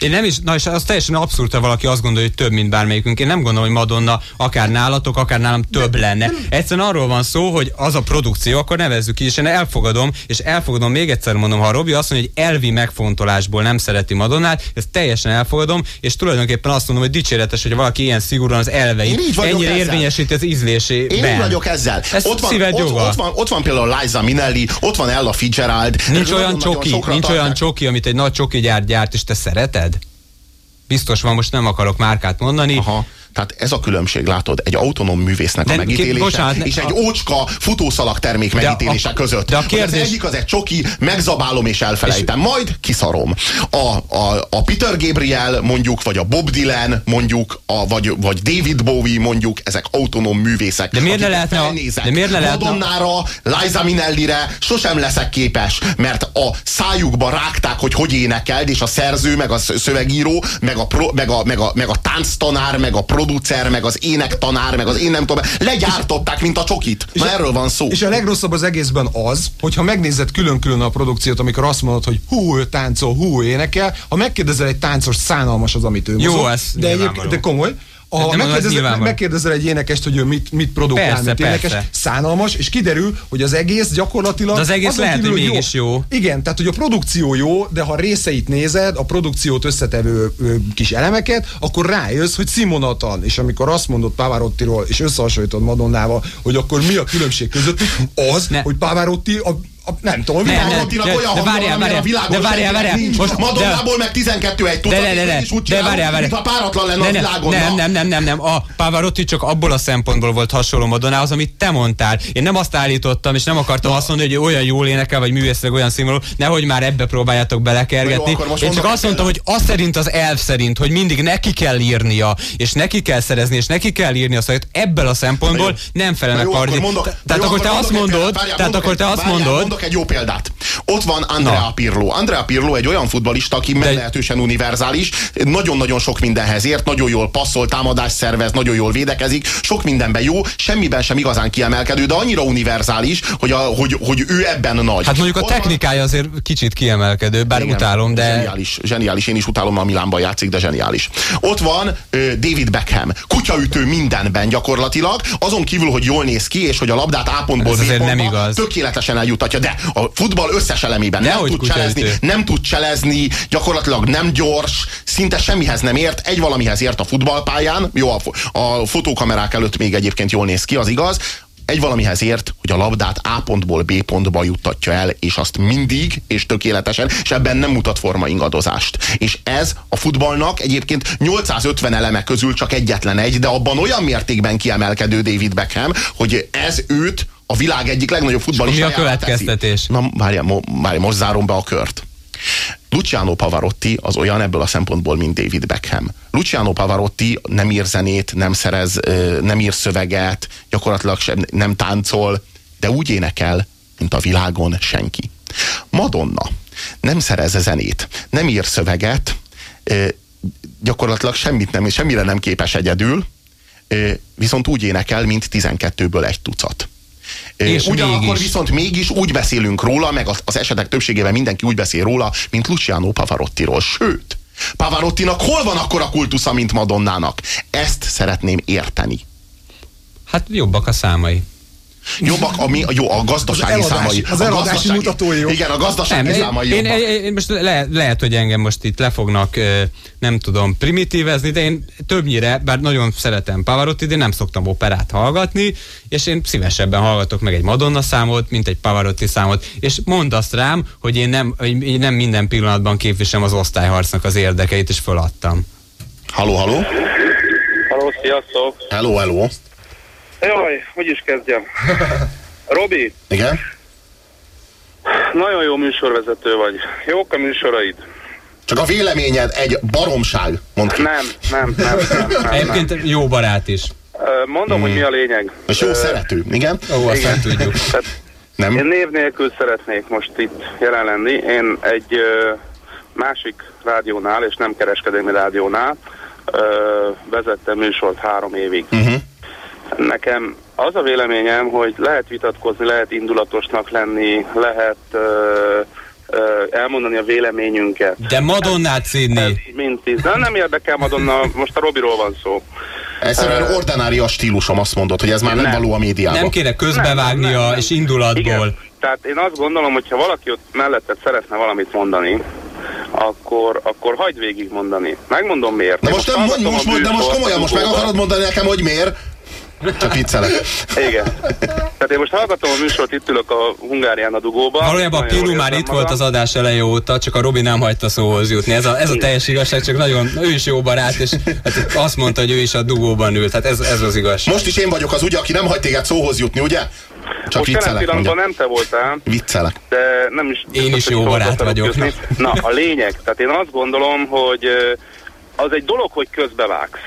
Én nem is, na és az teljesen abszurd, ha valaki azt gondolja, hogy több, mint bármelyikünk. Én nem gondolom, hogy Madonna akár nálatok, akár nálam több nem, lenne. Nem. Egyszerűen arról van szó, hogy az a produkció, akkor nevezzük ki, és én elfogadom, és elfogadom, még egyszer mondom, ha Robi azt mondja, hogy elvi megfontolásból nem szereti Madonnát, ezt teljesen elfogadom, és tulajdonképpen azt mondom, hogy dicséretes, hogy valaki ilyen szigorúan az elveit ennyire ezzel. az ízlésében. Én így vagyok ezzel. Ez ott van, ott, ott, van, ott van például Liza Minnelli, ott van Ella Fitzgerald. Nincs olyan csoki, nincs olyan csoki, amit egy nagy csoki gyárt gyárt, és te szereted? Biztos van, most nem akarok márkát mondani. Aha. Tehát ez a különbség, látod, egy autonóm művésznek de, a megítélése, bocsánat, és egy ócska futószalag termék megítélése a, között. De a kérdés... Az egyik az egy csoki, megzabálom és elfelejtem, és... majd kiszarom. A, a, a Peter Gabriel mondjuk, vagy a Bob Dylan mondjuk, a, vagy, vagy David Bowie mondjuk, ezek autonóm művészek. De miért ne lehetne a... De miért ne lehetne Madonnára, Liza Minnellire sosem leszek képes, mert a szájukba rágták, hogy hogy énekeld, és a szerző, meg a szövegíró, meg a, pro, meg a, meg a, meg a tánctanár, meg a pro producer, meg az énektanár, meg az én nem tudom, legyártották, mint a csokit. Na erről van szó. És a legrosszabb az egészben az, hogyha megnézed külön-külön a produkciót, amikor azt mondod, hogy hú, ő táncol, hú, énekel, ha megkérdezel egy táncos, szánalmas az, amit ő Jó, mozog, ez de, egyébként, nyilvánvaló. de komoly, a, az megkérdezel, egy énekest, hogy ő mit, mit produkál, Persze, mint énekes, persze. szánalmas, és kiderül, hogy az egész gyakorlatilag... De az egész lehet, hogy mégis jó. Igen, tehát hogy a produkció jó, de ha részeit nézed, a produkciót összetevő ö, kis elemeket, akkor rájössz, hogy szimonatlan. És amikor azt mondod Pavarottiról, és összehasonlítod Madonnával, hogy akkor mi a különbség közöttük, az, Ne. hogy Pavarotti a, a, nem tudom, a de- olyan de várjál, amilyen a várjál, világon de várjál, várjál, nincs. most- Madonnából meg 12 egy tucat, De, de, de, de, és úgy de várjál, várjál. mintha páratlan lenne a ne- világon. Nem, nem, nem, nem, nem. A Pavarotti csak abból a szempontból volt hasonló Madonnához, amit te mondtál. Én nem azt állítottam, és nem akartam azt mondani, hogy olyan jól énekel, vagy művészileg olyan színvonalú, nehogy már ebbe próbáljátok belekergetni. Én csak azt mondtam, hogy az szerint az elv szerint, hogy mindig neki kell írnia, és neki kell szerezni, és neki kell írni a szöveget, ebből a szempontból nem felel Na meg jó, akkor Pardi. mondok, Te- na Tehát akkor te azt mondod, várjál, tehát akkor te azt várjál, mondod, Mondok egy jó példát. Ott van Andrea Na. Pirlo. Andrea Pirlo egy olyan futbalista, aki meglehetősen univerzális, nagyon-nagyon sok mindenhez ért, nagyon jól passzol, támadás szervez, nagyon jól védekezik, sok mindenben jó, semmiben sem igazán kiemelkedő, de annyira univerzális, hogy, a, hogy, hogy ő ebben nagy. hát mondjuk a Ott technikája azért kicsit kiemelkedő, bár igen, utálom, de Zseniális, zseniális. Én is utálom, a Milánban játszik, de zseniális. Ott van ö, David Beckham. Kutyaütő mindenben gyakorlatilag. Azon kívül, hogy jól néz ki, és hogy a labdát A pontból B azért nem pontba igaz. tökéletesen eljutatja. De a futball összes elemében nem tud cselezni, kutyaütő. nem tud cselezni, gyakorlatilag nem gyors, szinte semmihez nem ért, egy valamihez ért a futballpályán. Jó, a, a fotókamerák előtt még egyébként jól néz ki, az igaz egy valamihez ért, hogy a labdát A pontból B pontba juttatja el, és azt mindig és tökéletesen, és ebben nem mutat formaingadozást. És ez a futballnak egyébként 850 eleme közül csak egyetlen egy, de abban olyan mértékben kiemelkedő David Beckham, hogy ez őt a világ egyik legnagyobb mi a következtetés? Teszi. Na, várjál, mo, várjál, most zárom be a kört. Luciano Pavarotti az olyan ebből a szempontból, mint David Beckham. Luciano Pavarotti nem ír zenét, nem szerez, nem ír szöveget, gyakorlatilag sem, nem táncol, de úgy énekel, mint a világon senki. Madonna nem szerez zenét, nem ír szöveget, gyakorlatilag semmit nem, semmire nem képes egyedül, viszont úgy énekel, mint 12-ből egy tucat. És Ugyanakkor mégis. viszont mégis úgy beszélünk róla, meg az, az esetek többségében mindenki úgy beszél róla, mint Luciano Pavarottiról. Sőt, Pavarottinak hol van akkor a kultusza, mint Madonnának? Ezt szeretném érteni. hát jobbak a számai. Jobbak a, mi, jó, a gazdasági Az számai. az a eladási gazdasági- mutatói jó. Igen, a gazdasági Nem, számai én, én, jobbak. én, én most le, lehet, hogy engem most itt le fognak, ö, nem tudom, primitívezni, de én többnyire, bár nagyon szeretem Pavarotti, de nem szoktam operát hallgatni, és én szívesebben hallgatok meg egy Madonna számot, mint egy Pavarotti számot, és mondd azt rám, hogy én nem, hogy én nem minden pillanatban képviselem az osztályharcnak az érdekeit, és föladtam. Haló, haló? Halló, sziasztok! Hello, hello. Jaj, hogy is kezdjem? Robi, Igen? nagyon jó műsorvezető vagy. Jók a műsoraid? Csak a véleményed egy baromság, mondd ki. Nem, nem, nem, nem, nem. Egyébként jó barát is. Mondom, hogy mi a lényeg. És jó Ö, szerető, igen? Ó, azt Igen. nem tudjuk. Tehát Nem? én név nélkül szeretnék most itt jelen lenni. Én egy másik rádiónál, és nem kereskedelmi rádiónál vezettem műsort három évig. Uh-huh. Nekem az a véleményem, hogy lehet vitatkozni, lehet indulatosnak lenni, lehet ö, ö, elmondani a véleményünket. De Madonnát Ez szídni. mint tíz. Nem, nem érdekel Madonna, most a Robiról van szó. Egyszerűen ordinári a stílusom, azt mondod, hogy ez már nem, Nem. való a médiában. Nem kéne Nem, közbevágnia, nem, nem. és indulatból. Igen. Tehát én azt gondolom, hogy ha valaki ott melletted szeretne valamit mondani, akkor, akkor hagyd végig mondani. Megmondom miért. Na most, nem, most, most, de most komolyan, most meg akarod mondani nekem, hogy miért? Csak viccelek. Igen. Tehát én most hallgatom a műsort, itt ülök a Hungárián a dugóban. Valójában a Pilu már itt volt az adás eleje óta, csak a Robi nem hagyta szóhoz jutni. Ez a, ez a teljes igazság, csak nagyon, ő is jó barát, és hát azt mondta, hogy ő is a dugóban ült. Hát ez, ez az igazság. Most is én vagyok az ugye, aki nem hagy téged szóhoz jutni, ugye? Csak Most viccelek, pillanatban mondja. nem te voltál, Viccelek. de nem is... Én is jó barát vagyok. jutni. Na, a lényeg. Tehát én azt gondolom, hogy az egy dolog, hogy közbevágsz.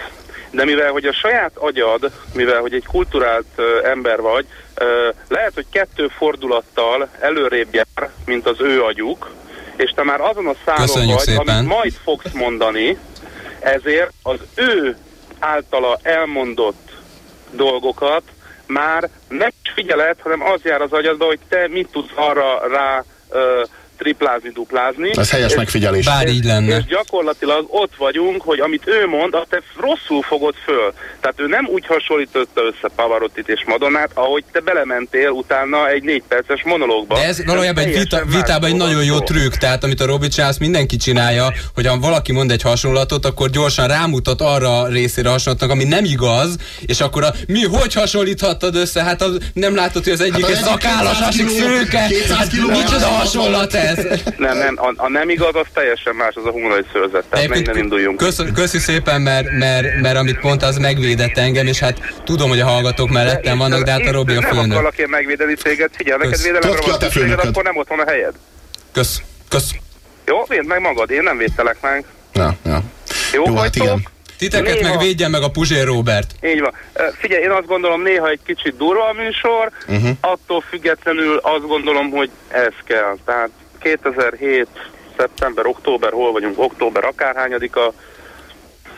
De mivel, hogy a saját agyad, mivel, hogy egy kulturált ö, ember vagy, ö, lehet, hogy kettő fordulattal előrébb jár, mint az ő agyuk, és te már azon a szálon Köszönjük vagy, szépen. amit majd fogsz mondani, ezért az ő általa elmondott dolgokat már nem is figyeled, hanem az jár az agyadba, hogy te mit tudsz arra rá ö, triplázni, duplázni. Ez helyes és, megfigyelés. Bár így lenne. És gyakorlatilag ott vagyunk, hogy amit ő mond, azt te rosszul fogod föl. Tehát ő nem úgy hasonlította össze Pavarottit és Madonnát, ahogy te belementél utána egy négy perces monológba. De ez valójában egy vita, vitában egy nagyon jó trükk, tehát amit a Robi csinál, azt mindenki csinálja, hogy ha valaki mond egy hasonlatot, akkor gyorsan rámutat arra a részére hasonlatnak, ami nem igaz, és akkor a, mi, hogy hasonlíthattad össze? Hát az, nem látod, hogy az egyik Hát az egy szakállas, 200 másik szőke. 200 Hát micsoda hasonlat ez? Nem, nem, a, a nem igaz, az teljesen más, az a humanoid szőrzet. Tehát Egyébként innen induljunk. kösz, köszi szépen, mert, mert, mert amit mondta, az megvédett engem, és hát tudom, hogy a hallgatók mellettem vannak, de hát a Robi a Nem főnök. akarlak én megvédeni téged, figyelj, neked védelemre van szükséged, akkor nem ott van a helyed. Kösz, kösz. Jó, védd meg magad, én nem védtelek meg. Ja, ja. Jó, Jó, hát igen. Titeket Néha- meg védjen meg a Puzsér Robert. Így van. Figyelj, én azt gondolom, néha egy kicsit durva a műsor, uh-huh. attól függetlenül azt gondolom, hogy ez kell. Tehát 2007. szeptember, október, hol vagyunk, október akárhányadika,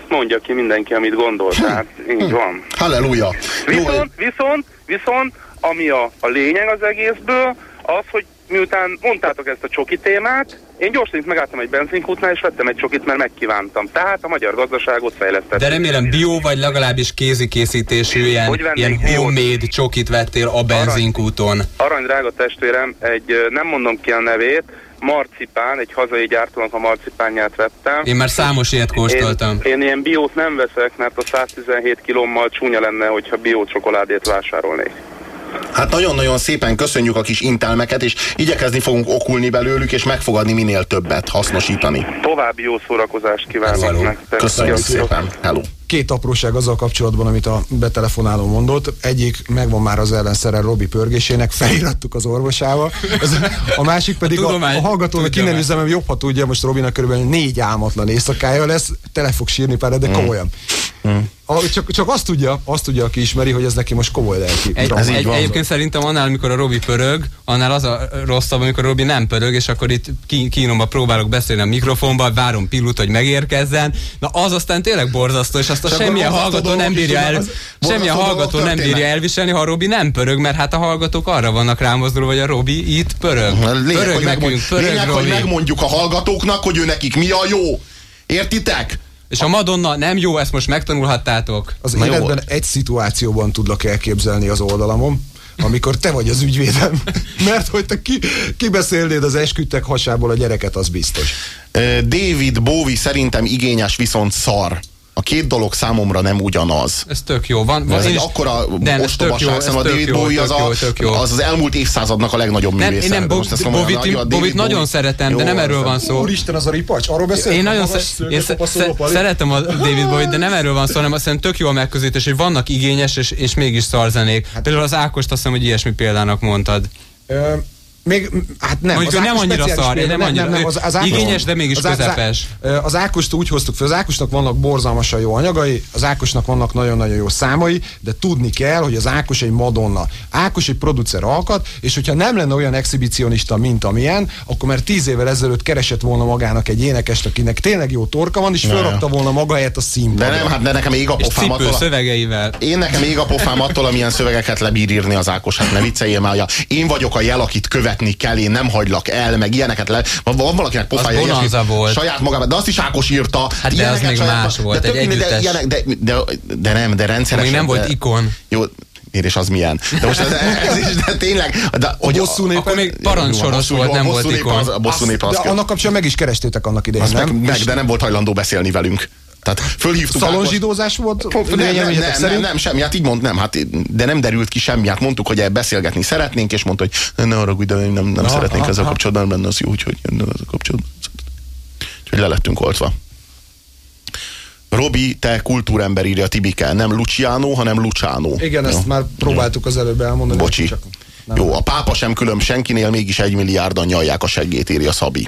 mondja ki mindenki, amit gondol. Tehát így van. Halleluja. Viszont, viszont, viszont, ami a, a lényeg az egészből, az, hogy miután mondtátok ezt a csoki témát, én gyorsan itt megálltam egy benzinkútnál, és vettem egy csokit, mert megkívántam. Tehát a magyar gazdaságot fejlesztettem. De remélem bio, vagy legalábbis kézi készítésű, ilyen, ilyen homemade csokit vettél a benzinkúton. Arany drága testvérem, egy, nem mondom ki a nevét, marcipán, egy hazai gyártónak a marcipánját vettem. Én már számos ilyet kóstoltam. Én, én ilyen biót nem veszek, mert a 117 kilommal csúnya lenne, hogyha bió csokoládét vásárolnék. Hát nagyon-nagyon szépen köszönjük a kis intelmeket, és igyekezni fogunk okulni belőlük, és megfogadni minél többet hasznosítani. További jó szórakozást kívánok nektek. Köszönjük Sziasztok. szépen. Hello. Két apróság azzal kapcsolatban, amit a betelefonáló mondott. Egyik megvan már az ellenszere Robi pörgésének, felirattuk az orvosával. Ez, a másik pedig A a, a, hallgatónak tudja innen már. üzenem, jobb, ha tudja, most Robinak körülbelül négy álmatlan éjszakája lesz, tele fog sírni pár, de komolyan. A, csak, csak azt tudja, azt tudja, aki ismeri, hogy ez neki most komoly lelki Egy, drama. egy, egyébként szerintem annál, amikor a Robi pörög, annál az a rosszabb, amikor a Robi nem pörög, és akkor itt kínomba próbálok beszélni a mikrofonba, várom pillanat, hogy megérkezzen. Na az aztán tényleg borzasztó, és azt a semmilyen hallgató nem bírja el, semmilyen hallgató nem bírja elviselni, ha a Robi nem pörög, mert hát a hallgatók arra vannak rámozdulva, hogy a Robi itt pörög. Lényeg, Pörög hogy, nekünk, pörög lényeg hogy megmondjuk a hallgatóknak, hogy ő nekik mi a jó. Értitek? És a Madonna nem jó, ezt most megtanulhattátok. Az Na jó életben volt. egy szituációban tudlak elképzelni az oldalamon, amikor te vagy az ügyvédem, mert hogy te ki, kibeszélnéd az esküdtek hasából a gyereket, az biztos. David Bowie szerintem igényes, viszont szar. A két dolog számomra nem ugyanaz. Ez tök jó. Van, van Ez egy akkora Nem, ostobaság, szerintem a David Bowie az, a, jó, az az elmúlt évszázadnak a legnagyobb Nem, művésze. én nem De Bo- komolyan Bovit, Bovit nagyon szeretem, de Jó, nem erről van szó. Úristen, az a ripacs, arról beszél? Én nagyon szeretem a David Bowie, de nem erről van szó, hanem azt hiszem tök jó a megközelítés, hogy vannak igényes és, és mégis szarzenék. Hát- Például az Ákost azt hiszem, hogy ilyesmi példának mondtad. Még, hát nem. Mondjuk az nem annyira szar, példa, nem annyira- Ákos- igényes, de mégis az közepes. Az, az Ákost úgy hoztuk fel, az Ákosnak vannak borzalmasan jó anyagai, az Ákosnak vannak nagyon-nagyon jó számai, de tudni kell, hogy az Ákos egy Madonna. Ákos egy producer alkat, és hogyha nem lenne olyan exhibicionista, mint amilyen, akkor már tíz évvel ezelőtt keresett volna magának egy énekest, akinek tényleg jó torka van, és felrakta volna maga helyett a De színpadra. nem, hát de nekem ég a És pofám attól. a- szövegeivel. Én nekem ég a pofám attól, amilyen szövegeket lebír írni az Ákos, hát ne vicceljél már, én vagyok a jel, akit követni kell, én nem hagylak el, meg ilyeneket le. Van, valakinek pofája. Az ilyesmi- volt. Saját magában, de azt is Ákos írta. Hát de az még más volt, de egy de, ilyenek, de, de, de, nem, de rendszeresen. Még nem volt de- ikon. Jó, miért és az milyen? De most ez, ez is, de tényleg, de, hogy bosszú nép- Akkor még a parancsoros volt, a nem volt ikon. az- A bosszú nép az de annak kapcsán meg is kerestétek annak idején, Az nem? meg, de nem volt hajlandó beszélni velünk. Tehát fölhívtuk Szalonzsidózás volt? nem, nem, nem, nem, semmi, hát így mond, nem, hát, de nem derült ki semmi, hát mondtuk, hogy beszélgetni szeretnénk, és mondta, hogy ne, haragudj, de nem, nem Na, szeretnénk aha, ezzel aha. kapcsolatban, nem lenne az jó, úgyhogy ezzel kapcsolatban. Úgyhogy le lettünk oltva. Robi, te kultúrember írja Tibike, nem Luciano, hanem Luciano. Igen, ezt Jó. már próbáltuk az előbb elmondani. Bocsi. csak nem. Jó, a pápa sem különb senkinél, mégis egy milliárdan nyalják a seggét, írja Szabi.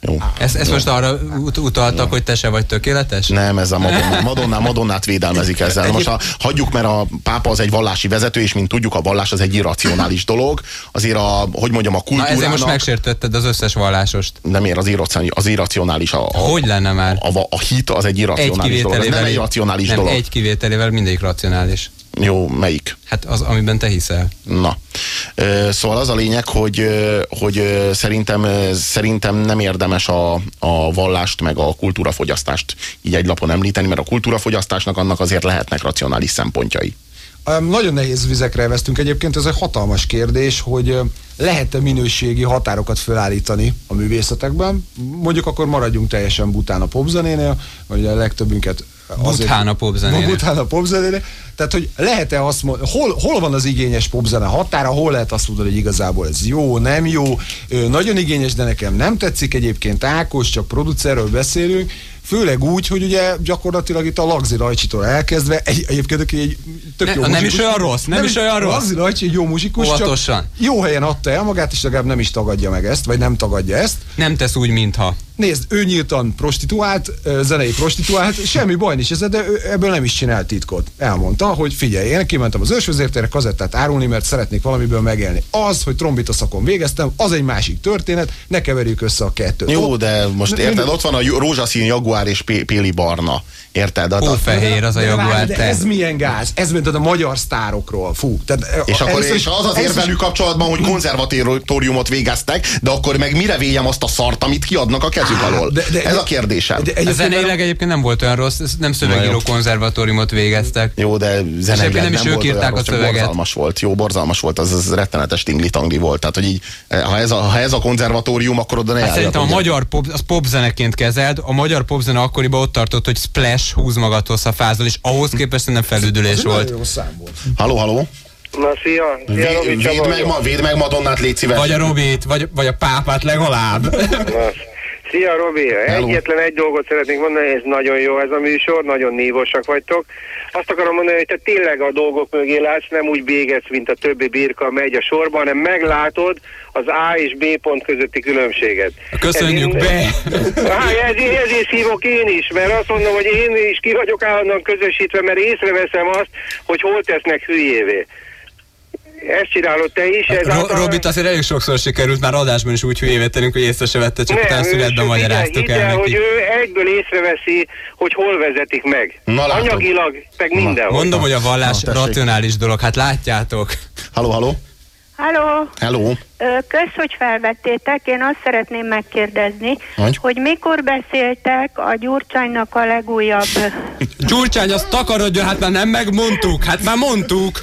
Jó. Ezt, ezt most arra ut- utaltak, hogy te se vagy tökéletes? Nem, ez a Madonna, Madonna, Madonnát védelmezik ezzel. Most a, hagyjuk, mert a pápa az egy vallási vezető, és mint tudjuk, a vallás az egy irracionális dolog. Azért a, hogy mondjam, a Na kultúrának... ezért most megsértetted az összes vallásost. De miért az, irracionális, az irracionális? A, a, Hogy lenne már? a, a, a hit az egy Egy irracionális dolog. Ez nem egy racionális nem, dolog. egy kivételével mindegyik racionális. Jó, melyik? Hát az, amiben te hiszel. Na, szóval az a lényeg, hogy, hogy szerintem, szerintem nem érdemes a, a vallást meg a kultúrafogyasztást így egy lapon említeni, mert a kultúrafogyasztásnak annak azért lehetnek racionális szempontjai. Nagyon nehéz vizekre vesztünk egyébként, ez egy hatalmas kérdés, hogy lehet-e minőségi határokat felállítani a művészetekben. Mondjuk akkor maradjunk teljesen bután a popzenénél, vagy a legtöbbünket Buthán a popzenénél. Bután a popzenénél. Tehát, hogy lehet-e azt mondani, hol, hol van az igényes popzene határa, hol lehet azt mondani, hogy igazából ez jó, nem jó, nagyon igényes, de nekem nem tetszik egyébként Ákos, csak producerről beszélünk, Főleg úgy, hogy ugye gyakorlatilag itt a Lagzi Rajcsitól elkezdve, egy, egyébként aki egy tök Ne- jó nem muzsikus- is olyan rossz, nem is olyan rossz. Lagzi Rajcsi egy jó muzsikus, Óvatosan. csak jó helyen adta el magát, és legalább nem is tagadja meg ezt, vagy nem tagadja ezt. Nem tesz úgy, mintha. Nézd, ő nyíltan prostituált, zenei prostituált, semmi baj nincs ezzel, de ő ebből nem is csinált titkot. Elmondta, hogy figyelj, én kimentem az ősvezértére kazettát árulni, mert szeretnék valamiből megélni. Az, hogy trombita szakon végeztem, az egy másik történet, ne keverjük össze a kettőt. Jó, de most érted, ott van a rózsaszín jaguár és pé- péli barna. Érted? Hát a- Hófehér az a De jaguár, de ez milyen gáz? Ez mint a magyar sztárokról. Fú. Tehát, És, akkor, és az az először ér velük is- kapcsolatban, hogy konzervatóriumot végeztek, de akkor meg mire védjem azt a szart, amit kiadnak a kezük alól? de- de- Ez de- a kérdésem. de A egyébként zeneileg egyébként nem volt olyan rossz, nem szövegíró konzervatóriumot végeztek. Jó, de zeneileg egyébként nem nem, is ők volt olyan írták a szöveget. borzalmas volt. Jó, borzalmas volt, az, az rettenetes tingli-tangli volt. Tehát, hogy így, eh, ha ez a, ha ez a konzervatórium, akkor oda ne Hát szerintem a magyar pop, az popzeneként kezeld, a magyar popzene akkoriban ott tartott, hogy splash, húz magadhoz a fázol, és ahhoz képest nem felüdülés ez volt. jó szám volt. Halló, halló? Na, szia! Szia, Véd, Robi véd, meg, ma, véd meg Madonnát, légy szíves. Vagy a Robit, vagy, vagy a pápát legalább. Na, Szia, Robi! Hello. Egyetlen egy dolgot szeretnék mondani, ez nagyon jó ez a műsor, nagyon nívosak vagytok. Azt akarom mondani, hogy te tényleg a dolgok mögé látsz, nem úgy bégetsz, mint a többi birka megy a sorban, hanem meglátod az A és B pont közötti különbséget. Köszönjük Ez be! Há, ezért, ezért szívok én is, mert azt mondom, hogy én is ki vagyok állandóan közösítve, mert észreveszem azt, hogy hol tesznek hülyévé. Ezt csinálod te is. Ez Ro- Robit azért elég sokszor sikerült már adásban is úgy hülyévé tennünk, hogy észre se vette, csak utána ő- születben magyaráztuk hidd el, el hogy ő egyből észreveszi, hogy hol vezetik meg. Na, látod. Anyagilag, meg mindenhol. Mondom, hogy a vallás Na, racionális dolog, hát látjátok. Halló, halló? Halló, Hello? Kösz, hogy felvettétek. Én azt szeretném megkérdezni, Hogy? hogy mikor beszéltek a Gyurcsánynak a legújabb... Gyurcsány, azt takarodjon, hát már nem megmondtuk, hát már mondtuk.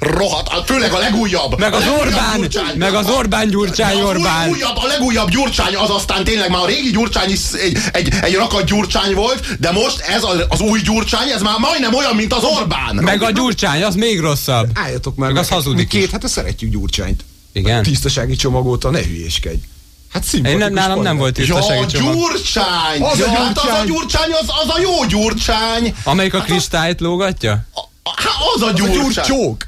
Rohadt, a- főleg a legújabb. Meg A az legújabb Orbán, Gyurcsány. meg az Orbán Gyurcsány Orbán. A legújabb Gyurcsány az aztán tényleg már a régi Gyurcsány is egy, egy, egy rakat Gyurcsány volt, de most ez a, az új Gyurcsány, ez már majdnem olyan, mint az Orbán. Meg a Gyurcsány, az még rosszabb. Álljatok már. Meg az hazudik Két, hát szeretjük Gyurcsányt. Igen. Tisztasági csomag óta ne hülyéskedj. Hát Én nem, nálam nem partner. volt Ja, tisztasági csomag. Gyurcsány! Az a ja, hát az a Gyurcsány. Gyurcsány, az, az a jó Gyurcsány! Amelyik a kristályt lógatja? Hát az a A Gyurcsány! gyurcsók.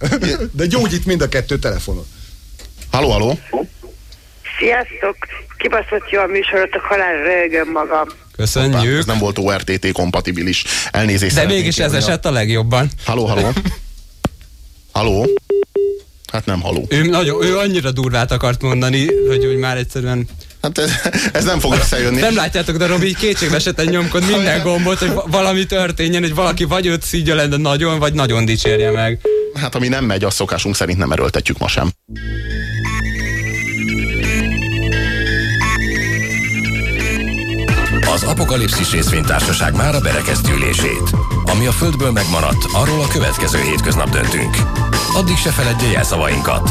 De gyógyít mind a kettő telefonon. Halló, halló? Sziasztok! Kibaszott jó a műsorotok, halál rögöm magam. Köszönjük. Ez nem volt ORTT kompatibilis. Elnézést De mégis ez esett a legjobban. Halló, halló? Halló? Hát nem haló. Ő, nagyon, ő annyira durvát akart mondani, hogy úgy már egyszerűen... Hát ez, ez nem fog összejönni. Nem látjátok, de Robi kétségbe esetten nyomkod minden gombot, hogy va- valami történjen, hogy valaki vagy őt szídja le, de nagyon, vagy nagyon dicsérje meg. Hát ami nem megy, a szokásunk szerint nem erőltetjük ma sem. Az Apokalipszis részvénytársaság már a berekeztülését. Ami a Földből megmaradt, arról a következő hétköznap döntünk. Addig se feledje jelszavainkat.